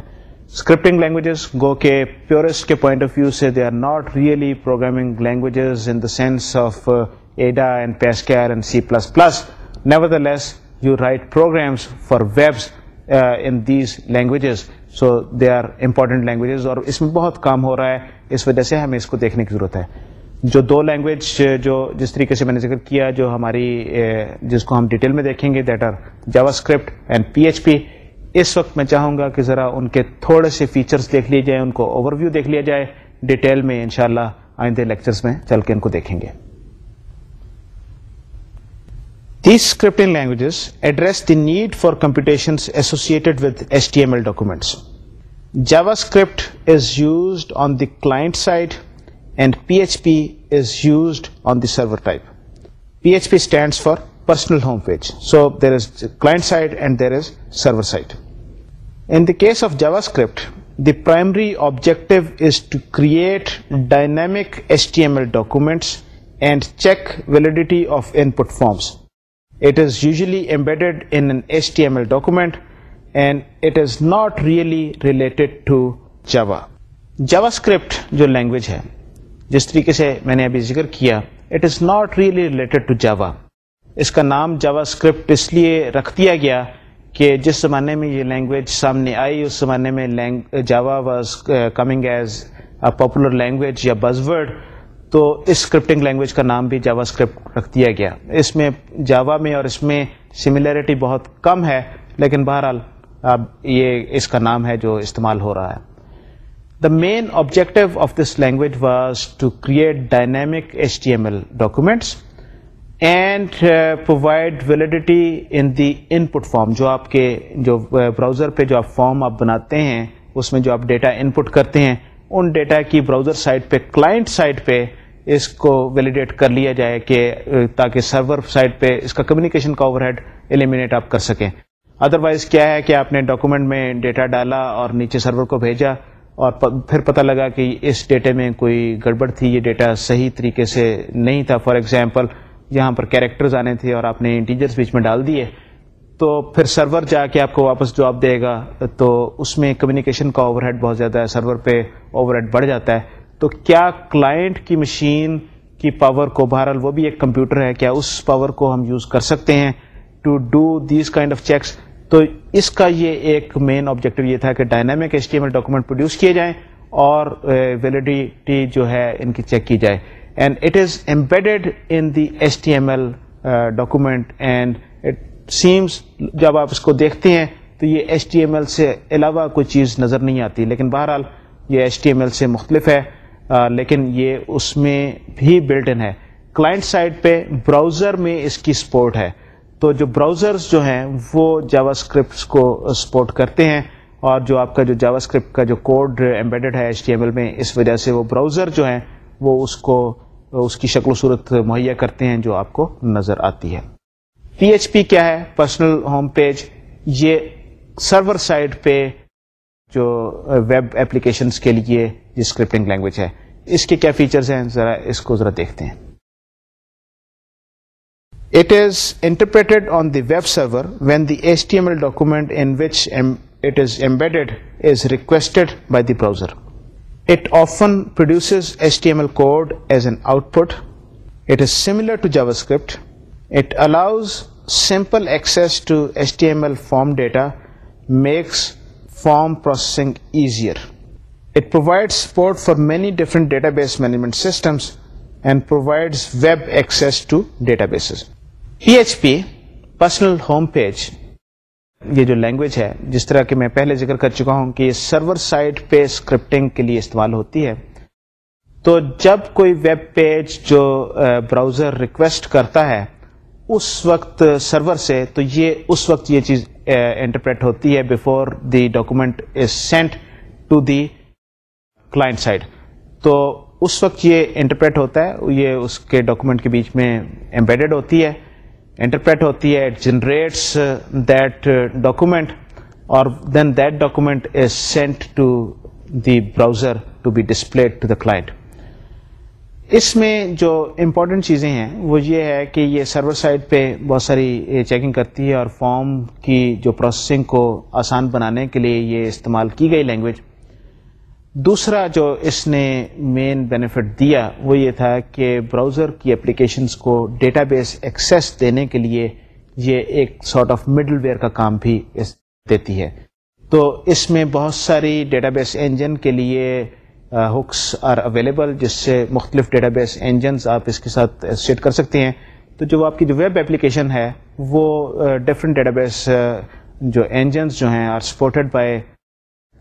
اسکرپٹنگ لینگویجز گو کے پیورسٹ کے پوائنٹ آف ویو سے they are not really programming languages in the sense of Ada and Pascal and C plus plus nevertheless you write programs for webs in these languages so they are important languages اور اس میں بہت کام ہو رہا ہے اس وجہ سے ہمیں اس کو دیکھنے کی ضرورت ہے جو دو لینگویج uh, جو جس طریقے سے میں نے ذکر کیا جو ہماری uh, جس کو ہم ڈیٹیل میں دیکھیں گے that are JavaScript and P H P اس وقت میں چاہوں گا کہ ذرا ان کے تھوڑے سے فیچرس دیکھ لیے جائیں ان کو اوور ویو دیکھ لیا جائے ڈیٹیل میں انشاءاللہ آئندہ لیکچرز میں چل کے ان کو دیکھیں گے these language address the need for computation for personal home page so there is dot site and there is server site case of جاپٹ the primary objective is to create dynamic S T M L documents and check validity of input forms جس طریقے سے میں نے ابھی ذکر کیا it is not really related to Java. اس کا نام جاوا اسکرپٹ اس لیے رکھ دیا گیا کہ جس زمانے میں یہ لینگویج سامنے آئی اس زمانے میں Java was coming as a popular language یا بزورڈ تو اس اسکرپٹنگ لینگویج کا نام بھی جاوا اسکرپٹ رکھ دیا گیا اس میں جاوا میں اور اس میں سملیرٹی بہت کم ہے لیکن بہرحال اب یہ اس کا نام ہے جو استعمال ہو رہا ہے the main objective of this language was to create dynamic H T M L documents and provide validity in the input form جو آپ کے جو براؤزر uh, پہ جو آپ فارم آپ بناتے ہیں اس میں جو آپ ڈیٹا ان پٹ کرتے ہیں ان ڈیٹا کی براؤزر سائٹ پہ کلائنٹ سائٹ پہ اس کو ویلیڈیٹ کر لیا جائے کہ تاکہ سرور سائٹ پہ اس کا کمیونیکیشن کا اوور ہیڈ ایلیمینیٹ آپ کر سکیں ادروائز کیا ہے کہ آپ نے ڈاکومنٹ میں ڈیٹا ڈالا اور نیچے سرور کو بھیجا اور پھر پتہ لگا کہ اس ڈیٹے میں کوئی گڑبڑ تھی یہ ڈیٹا صحیح طریقے سے نہیں تھا فار ایگزامپل یہاں پر کیریکٹرز آنے تھے اور آپ نے انٹیجرس بیچ میں ڈال دیے تو پھر سرور جا کے آپ کو واپس جواب دے گا تو اس میں کمیونیکیشن کا اوور ہیڈ بہت زیادہ ہے سرور پہ اوور ہیڈ بڑھ جاتا ہے تو کیا کلائنٹ کی مشین کی پاور کو بہرحال وہ بھی ایک کمپیوٹر ہے کیا اس پاور کو ہم یوز کر سکتے ہیں to do these kind of checks تو اس کا یہ ایک مین آبجیکٹو یہ تھا کہ dynamic S T M L document produce کیے جائیں اور ویلیڈیٹی جو ہے ان کی چیک کی جائے and it is embedded in the S T M L document and seems جب آپ اس کو دیکھتے ہیں تو یہ ایچ ٹی ایم ایل سے علاوہ کوئی چیز نظر نہیں آتی لیکن بہرحال یہ ایچ ٹی ایم ایل سے مختلف ہے لیکن یہ اس میں بھی بلٹ ان ہے کلائنٹ سائڈ پہ براؤزر میں اس کی سپورٹ ہے تو جو براؤزرز جو ہیں وہ جاوا اسکرپٹس کو سپورٹ کرتے ہیں اور جو آپ کا جو جاوا اسکرپٹ کا جو کوڈ ایمبیڈڈ ہے ایچ ڈی ایم ایل میں اس وجہ سے وہ براؤزر جو ہیں وہ اس کو اس کی شکل و صورت مہیا کرتے ہیں جو آپ کو نظر آتی ہے پی ایچ پی کیا ہے پرسنل ہوم پیج یہ سرور سائٹ پہ جو ویب اپلیکیشنس کے لیے یہ اسکرپٹنگ لینگویج ہے اس کے کیا فیچرز ہیں ذرا اس کو ذرا دیکھتے ہیں it is interpreted on the web server when the H T M L document in which it is embedded is requested by the browser it often produces H T M L code as an output it is similar to JavaScript it allows simple access to S form M L form data makes form processing easier it many support for many different database management systems and databases web personal to data H P personal home page یہ جو language ہے جس طرح کہ میں پہلے ذکر کر چکا ہوں کہ یہ سرور سائٹ پہ اسکرپٹنگ کے لیے استعمال ہوتی ہے تو جب کوئی ویب پیج جو براؤزر ریکویسٹ کرتا ہے اس وقت سرور سے تو یہ اس وقت یہ چیز انٹرپریٹ ہوتی ہے before the document is sent to the client side تو اس وقت یہ انٹرپریٹ ہوتا ہے یہ اس کے ڈاکومنٹ کے بیچ میں امبیڈ ہوتی ہے انٹرپریٹ ہوتی ہے جنریٹس دیٹ ڈاکومنٹ اور then that document is sent to the browser to be display to the client اس میں جو امپورٹنٹ چیزیں ہیں وہ یہ ہے کہ یہ سرور سائٹ پہ بہت ساری چیکنگ کرتی ہے اور فارم کی جو پروسیسنگ کو آسان بنانے کے لیے یہ استعمال کی گئی لینگویج دوسرا جو اس نے مین بینیفٹ دیا وہ یہ تھا کہ براؤزر کی اپلیکیشنس کو ڈیٹا بیس ایکسیس دینے کے لیے یہ ایک سارٹ آف مڈل ویئر کا کام بھی دیتی ہے تو اس میں بہت ساری ڈیٹا بیس انجن کے لیے ہکس آر اویلیبل جس سے مختلف ڈیٹا بیس انجنس آپ اس کے ساتھ ایسوسیٹ کر سکتے ہیں تو جو آپ کی جو ویب اپلیکیشن ہے وہ ڈفرینٹ ڈیٹا بیس جو انجنس جو ہیں are supported by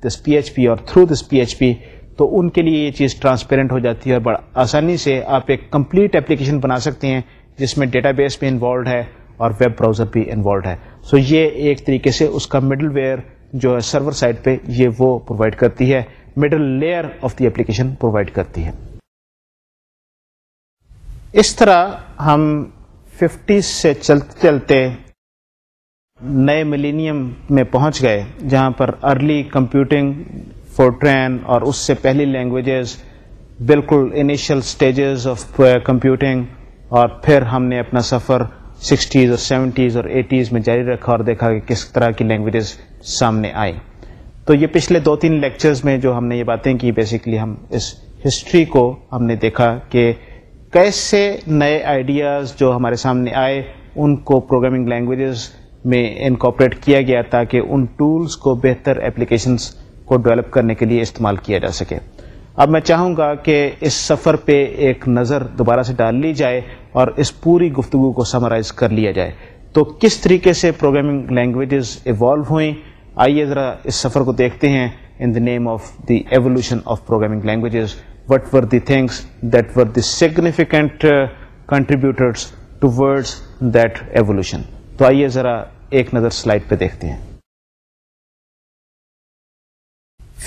this P H P اور through this P H P تو ان کے لیے یہ چیز ٹرانسپیرنٹ ہو جاتی ہے اور بڑا آسانی سے آپ ایک کمپلیٹ اپلیکیشن بنا سکتے ہیں جس میں ڈیٹا بیس بھی انوالوڈ ہے اور ویب براؤزر بھی انوالوڈ ہے سو so یہ ایک طریقے سے اس کا مڈل ویئر جو ہے سرور سائٹ پہ یہ وہ پرووائڈ کرتی ہے middle layer of the application provide کرتی ہے اس طرح ہم ففٹی سے چلتے چلتے نئے ملینیم میں پہنچ گئے جہاں پر ارلی کمپیوٹنگ فور ٹرین اور اس سے پہلی لینگویجز بالکل انیشیل سٹیجز آف کمپیوٹنگ اور پھر ہم نے اپنا سفر سکسٹیز اور سیونٹیز اور ایٹیز میں جاری رکھا اور دیکھا کہ کس طرح کی لینگویجز سامنے آئیں تو یہ پچھلے دو تین لیکچرز میں جو ہم نے یہ باتیں کی بیسکلی ہم اس ہسٹری کو ہم نے دیکھا کہ کیسے نئے آئیڈیاز جو ہمارے سامنے آئے ان کو پروگرامنگ لینگویجز میں انکاپریٹ کیا گیا تاکہ ان ٹولز کو بہتر اپلیکیشنس کو ڈیولپ کرنے کے لیے استعمال کیا جا سکے اب میں چاہوں گا کہ اس سفر پہ ایک نظر دوبارہ سے ڈال لی جائے اور اس پوری گفتگو کو سمرائز کر لیا جائے تو کس طریقے سے پروگرامنگ لینگویجز ایوالو ہوئیں آئیے ذرا اس سفر کو دیکھتے ہیں in the name of the evolution of programming languages what were the things that were the significant contributors towards that evolution تو آئیے ذرا ایک نظر سلائڈ پہ دیکھتے ہیں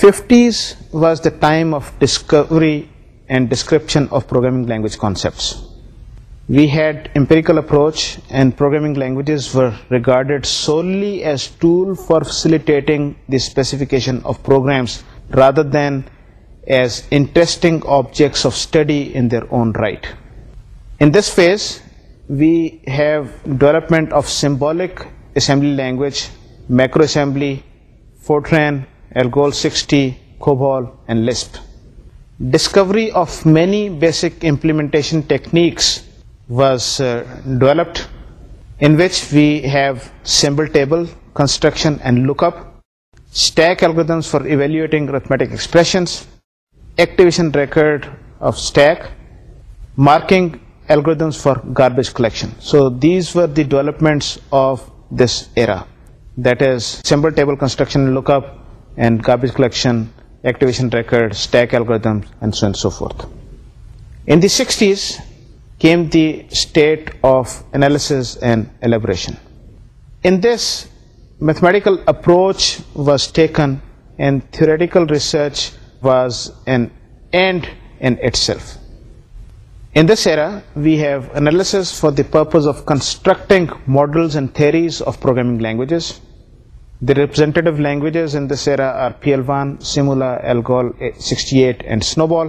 fifties was the time of discovery and description of programming language concepts we had empirical approach, and programming languages were regarded solely as tool for facilitating the specification of programs rather than as interesting objects of study in their own right. In this phase, we have development of symbolic assembly language, macroassembly, Fortran, ALGOL 60, COBOL, and Lisp. Discovery of many basic implementation techniques was developed inch we have symbol table construction look up stack algorithm for evil record of stack marking algorithm for garbage collection so these were the development of this area that is symbol table construction look up and garbage collection purpose of constructing models and theories of program languages the representative languages in this era are P L one Simula Algol sixty eight and SNOBOL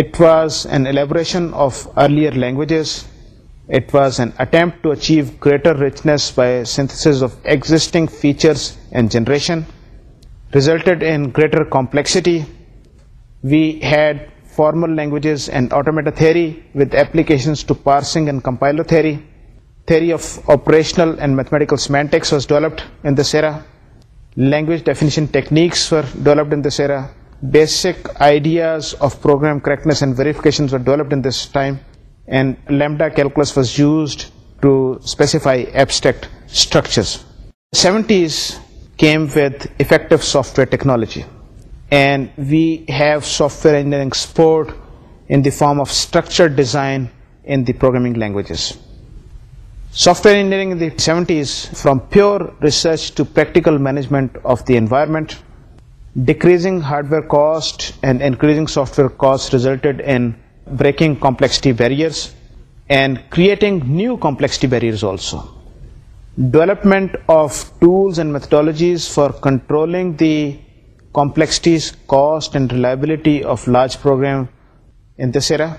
It was an elaboration of earlier languages. It was an attempt to achieve greater richness by synthesis of existing features and generation, resulted in greater complexity. We had formal languages and automata theory with applications to parsing and compiler theory. Theory of operational and mathematical semantics was developed in this era. Language definition techniques were developed in this era. Basic ideas of program correctness and verifications were developed in this time, and lambda calculus was used to specify abstract structures. The 70s came with effective software technology, and we have software engineering support in the form of structured design in the programming languages. Software engineering in the 70s, from pure research to practical management of the environment, Decreasing hardware cost and increasing software cost resulted in breaking complexity barriers and creating new complexity barriers also. Development of tools and methodologies for controlling the complexities, cost and reliability of large program in this era.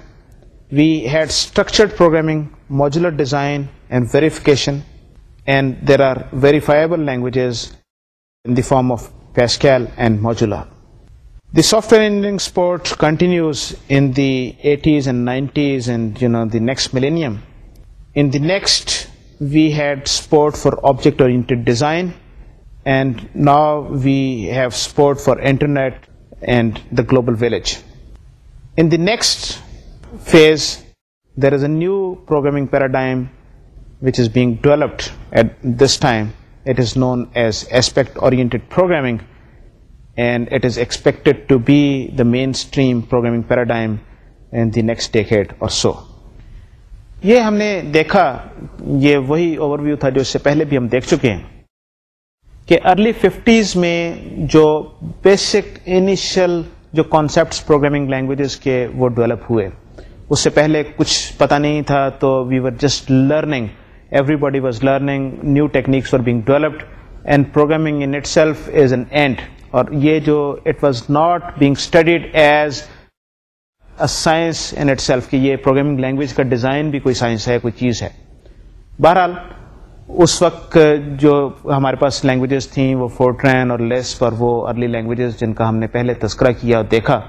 We had structured programming, modular design and verification, and there are verifiable languages in the form of software we had support for object design we have support for internet the global village next phase there is a new program paradigm which is being developed at this time mainstream program paradigm that اور ہم نے دیکھا یہ وہی over view تھا جو اس سے پہلے بھی ہم دیکھ چکے ہیں کہ ارلی ففٹیز میں جو بیسک انیشل جو کانسیپٹس پروگرامنگ لینگویجز کے وہ ڈیولپ ہوئے اس سے پہلے کچھ پتہ نہیں تھا تو we were just learning everybody was learning new techniques for being developed and programming in itself is an end اور یہ جو it was not being studied as a science in itself کہ یہ پروگرامنگ لینگویج کا design بھی کوئی science ہے کوئی چیز ہے بہرحال اس وقت جو ہمارے پاس لینگویجز تھیں وہ فورٹرین اور لیس پر وہ ارلی لینگویجز جن کا ہم نے پہلے تذکرہ کیا اور دیکھا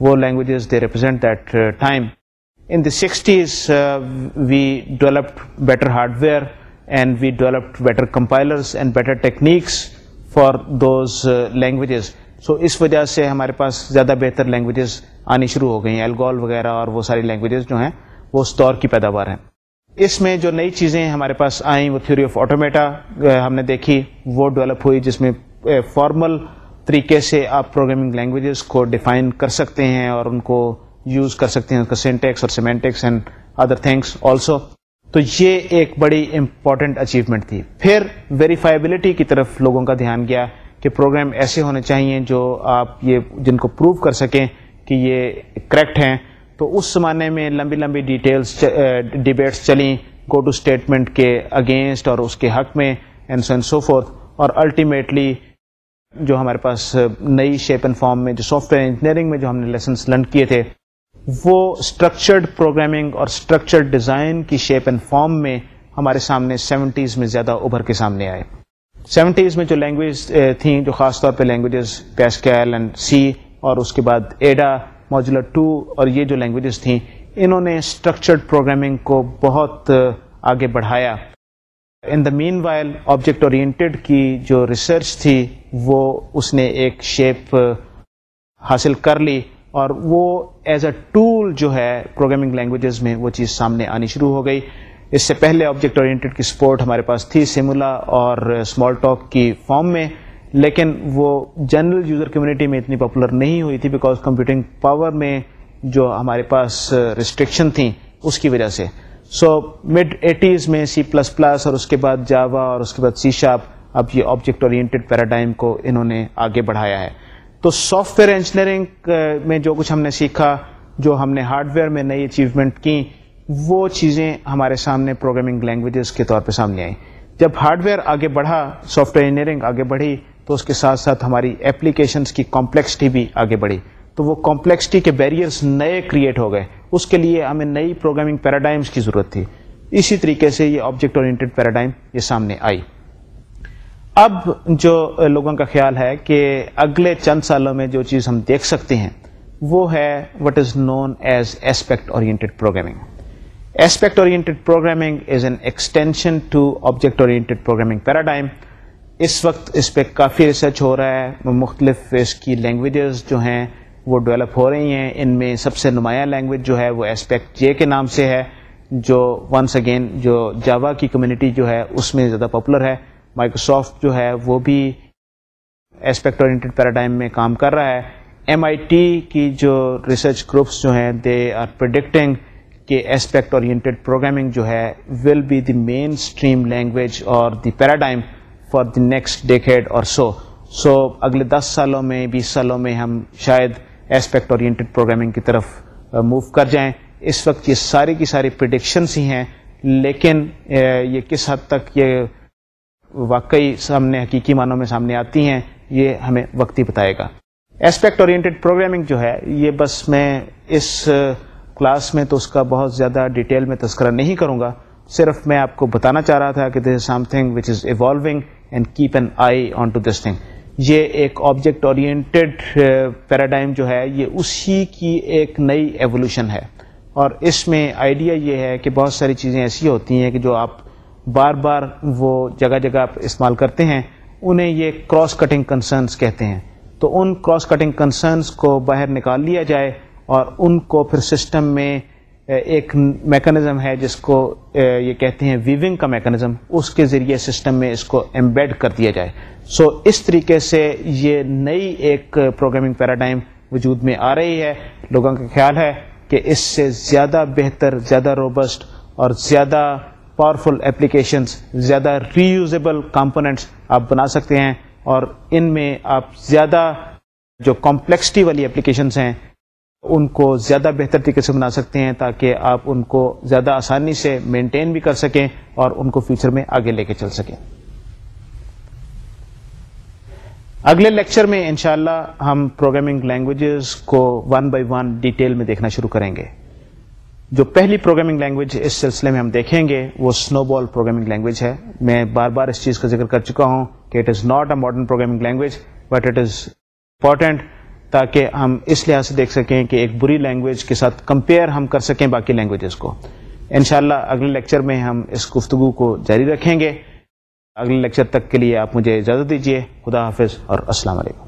وہ languages they represent that time in the sixties we developed better hardware and we developed better compilers and better techniques for those languages so اس وجہ سے ہمارے پاس زیادہ بہتر لینگویجز آنی شروع ہو گئی ہیں الگول وغیرہ اور وہ ساری لینگویجز جو ہیں وہ اس دور کی پیداوار ہیں اس میں جو نئی چیزیں ہمارے پاس آئیں وہ تھیوری آف آٹومیٹا ہم نے دیکھی وہ ڈیولپ ہوئی جس میں فارمل طریقے سے آپ پروگرامنگ لینگویجز کو ڈیفائن کر سکتے ہیں اور ان کو یوز کر سکتے ہیں اس کا سینٹیکس اور semantics and other things also تو یہ ایک بڑی امپورٹنٹ اچیومنٹ تھی پھر ویریفائبلٹی کی طرف لوگوں کا دھیان گیا کہ پروگرام ایسے ہونے چاہیے جو آپ یہ جن کو پروو کر سکیں کہ یہ کریکٹ ہیں تو اس زمانے میں لمبی لمبی ڈیٹیلس ڈبیٹس چلیں گو ٹو اسٹیٹمنٹ کے اگینسٹ اور اس کے حق میں اینڈ سو فورتھ اور الٹیمیٹلی جو ہمارے پاس نئی شیپ اینڈ فارم میں جو سافٹ ویئر انجینئرنگ میں جو ہم نے لیسنس لرن کیے تھے وہ اسٹرکچرڈ پروگرامنگ اور اسٹرکچرڈ ڈیزائن کی شیپ اینڈ فارم میں ہمارے سامنے سیونٹیز میں زیادہ ابھر کے سامنے آئے سیونٹیز میں جو لینگویج تھیں جو خاص طور پہ لینگویجز پیسکیل اینڈ سی اور اس کے بعد ایڈا موجولا ٹو اور یہ جو لینگویجز تھیں انہوں نے اسٹرکچرڈ پروگرامنگ کو بہت آگے بڑھایا in the meanwhile object oriented کی جو ریسرچ تھی وہ اس نے ایک شیپ حاصل کر لی اور وہ ایز اے ٹول جو ہے پروگرامنگ لینگویجز میں وہ چیز سامنے آنی شروع ہو گئی اس سے پہلے آبجیکٹ اورینٹیڈ کی سپورٹ ہمارے پاس تھی سیمولا اور اسمال ٹاک کی فارم میں لیکن وہ جنرل یوزر کمیونٹی میں اتنی پاپولر نہیں ہوئی تھی بیکاز کمپیوٹنگ پاور میں جو ہمارے پاس ریسٹرکشن تھیں اس کی وجہ سے سو مڈ ایٹیز میں سی پلس پلس اور اس کے بعد جاوا اور اس کے بعد سی شاپ اب یہ آبجیکٹ اورینٹیڈ پیراڈائم کو انہوں نے آگے بڑھایا ہے تو سافٹ ویئر انجینئرنگ میں جو کچھ ہم نے سیکھا جو ہم نے ہارڈ ویئر میں نئی اچیومنٹ کی وہ چیزیں ہمارے سامنے پروگرامنگ لینگویجز کے طور پہ سامنے آئیں جب ہارڈ ویئر آگے بڑھا سافٹ ویئر انجینئرنگ آگے بڑھی تو اس کے ساتھ ساتھ ہماری اپلیکیشنس کی کمپلیکسٹی بھی آگے بڑھی تو وہ کمپلیکسٹی کے بیریئرس نئے کریٹ ہو گئے اس کے لیے ہمیں نئی پروگرامنگ پیراڈائمس کی ضرورت تھی اسی طریقے سے یہ آبجیکٹ اورینٹیڈ پیراڈائم یہ سامنے آئی اب جو لوگوں کا خیال ہے کہ اگلے چند سالوں میں جو چیز ہم دیکھ سکتے ہیں وہ ہے what is known as aspect oriented programming aspect oriented programming is an extension to object oriented programming paradigm اس وقت اس پہ کافی ریسرچ ہو رہا ہے مختلف اس کی لینگویجز جو ہیں وہ ڈیولپ ہو رہی ہیں ان میں سب سے نمایاں لینگویج جو ہے وہ ایسپیکٹ جے کے نام سے ہے جو ونس اگین جو جاوا کی کمیونٹی جو ہے اس میں زیادہ پاپولر ہے مائیکروسافٹ جو ہے وہ بھی اسپیکٹ اورینٹیڈ پیراڈائم میں کام کر رہا ہے ایم آئی ٹی کی جو ریسرچ گروپس جو ہیں دے آر پرڈکٹنگ کہ ایسپیکٹ اورینٹیڈ پروگرامنگ جو ہے will be the mainstream language اور the paradigm for the next decade or so so اگلے دس سالوں میں بیس سالوں میں ہم شاید ایسپیکٹ اورینٹیڈ پروگرامنگ کی طرف موو کر جائیں اس وقت یہ ساری کی ساری پرڈکشنس ہی ہیں لیکن یہ کس حد تک یہ واقعی سامنے حقیقی معنوں میں سامنے آتی ہیں یہ ہمیں وقت ہی بتائے گا ایسپیکٹ اورینٹیڈ پروگرامنگ جو ہے یہ بس میں اس کلاس میں تو اس کا بہت زیادہ ڈیٹیل میں تذکرہ نہیں کروں گا صرف میں آپ کو بتانا چاہ رہا تھا کہ this is something which is evolving and keep an eye on to this thing یہ ایک آبجیکٹ اورینٹیڈ پیراڈائم جو ہے یہ اسی کی ایک نئی ایوولوشن ہے اور اس میں آئیڈیا یہ ہے کہ بہت ساری چیزیں ایسی ہوتی ہیں کہ جو آپ بار بار وہ جگہ جگہ استعمال کرتے ہیں انہیں یہ کراس کٹنگ کنسرنس کہتے ہیں تو ان کراس کٹنگ کنسرنس کو باہر نکال لیا جائے اور ان کو پھر سسٹم میں ایک میکانزم ہے جس کو یہ کہتے ہیں ویونگ کا میکانزم اس کے ذریعے سسٹم میں اس کو ایمبیڈ کر دیا جائے سو so, اس طریقے سے یہ نئی ایک پروگرامنگ پیراڈائم وجود میں آ رہی ہے لوگوں کا خیال ہے کہ اس سے زیادہ بہتر زیادہ روبسٹ اور زیادہ پاورفل ایپلیکیشنس زیادہ ری یوزیبل کمپوننٹس آپ بنا سکتے ہیں اور ان میں آپ زیادہ جو کمپلیکسٹی والی ایپلیکیشنس ہیں ان کو زیادہ بہتر طریقے سے بنا سکتے ہیں تاکہ آپ ان کو زیادہ آسانی سے مینٹین بھی کر سکیں اور ان کو فیوچر میں آگے لے کے چل سکیں اگلے لیکچر میں انشاءاللہ ہم پروگرامنگ لینگویجز کو ون بائی ون ڈیٹیل میں دیکھنا شروع کریں گے جو پہلی پروگرامنگ لینگویج اس سلسلے میں ہم دیکھیں گے وہ سنو بال پروگرامنگ لینگویج ہے میں بار بار اس چیز کا ذکر کر چکا ہوں کہ it is not a modern programming language but it is important تاکہ ہم اس لحاظ سے دیکھ سکیں کہ ایک بری لینگویج کے ساتھ کمپیئر ہم کر سکیں باقی لینگویجز کو انشاءاللہ اگلے لیکچر میں ہم اس گفتگو کو جاری رکھیں گے اگلے لیکچر تک کے لیے آپ مجھے اجازت دیجیے خدا حافظ اور السلام علیکم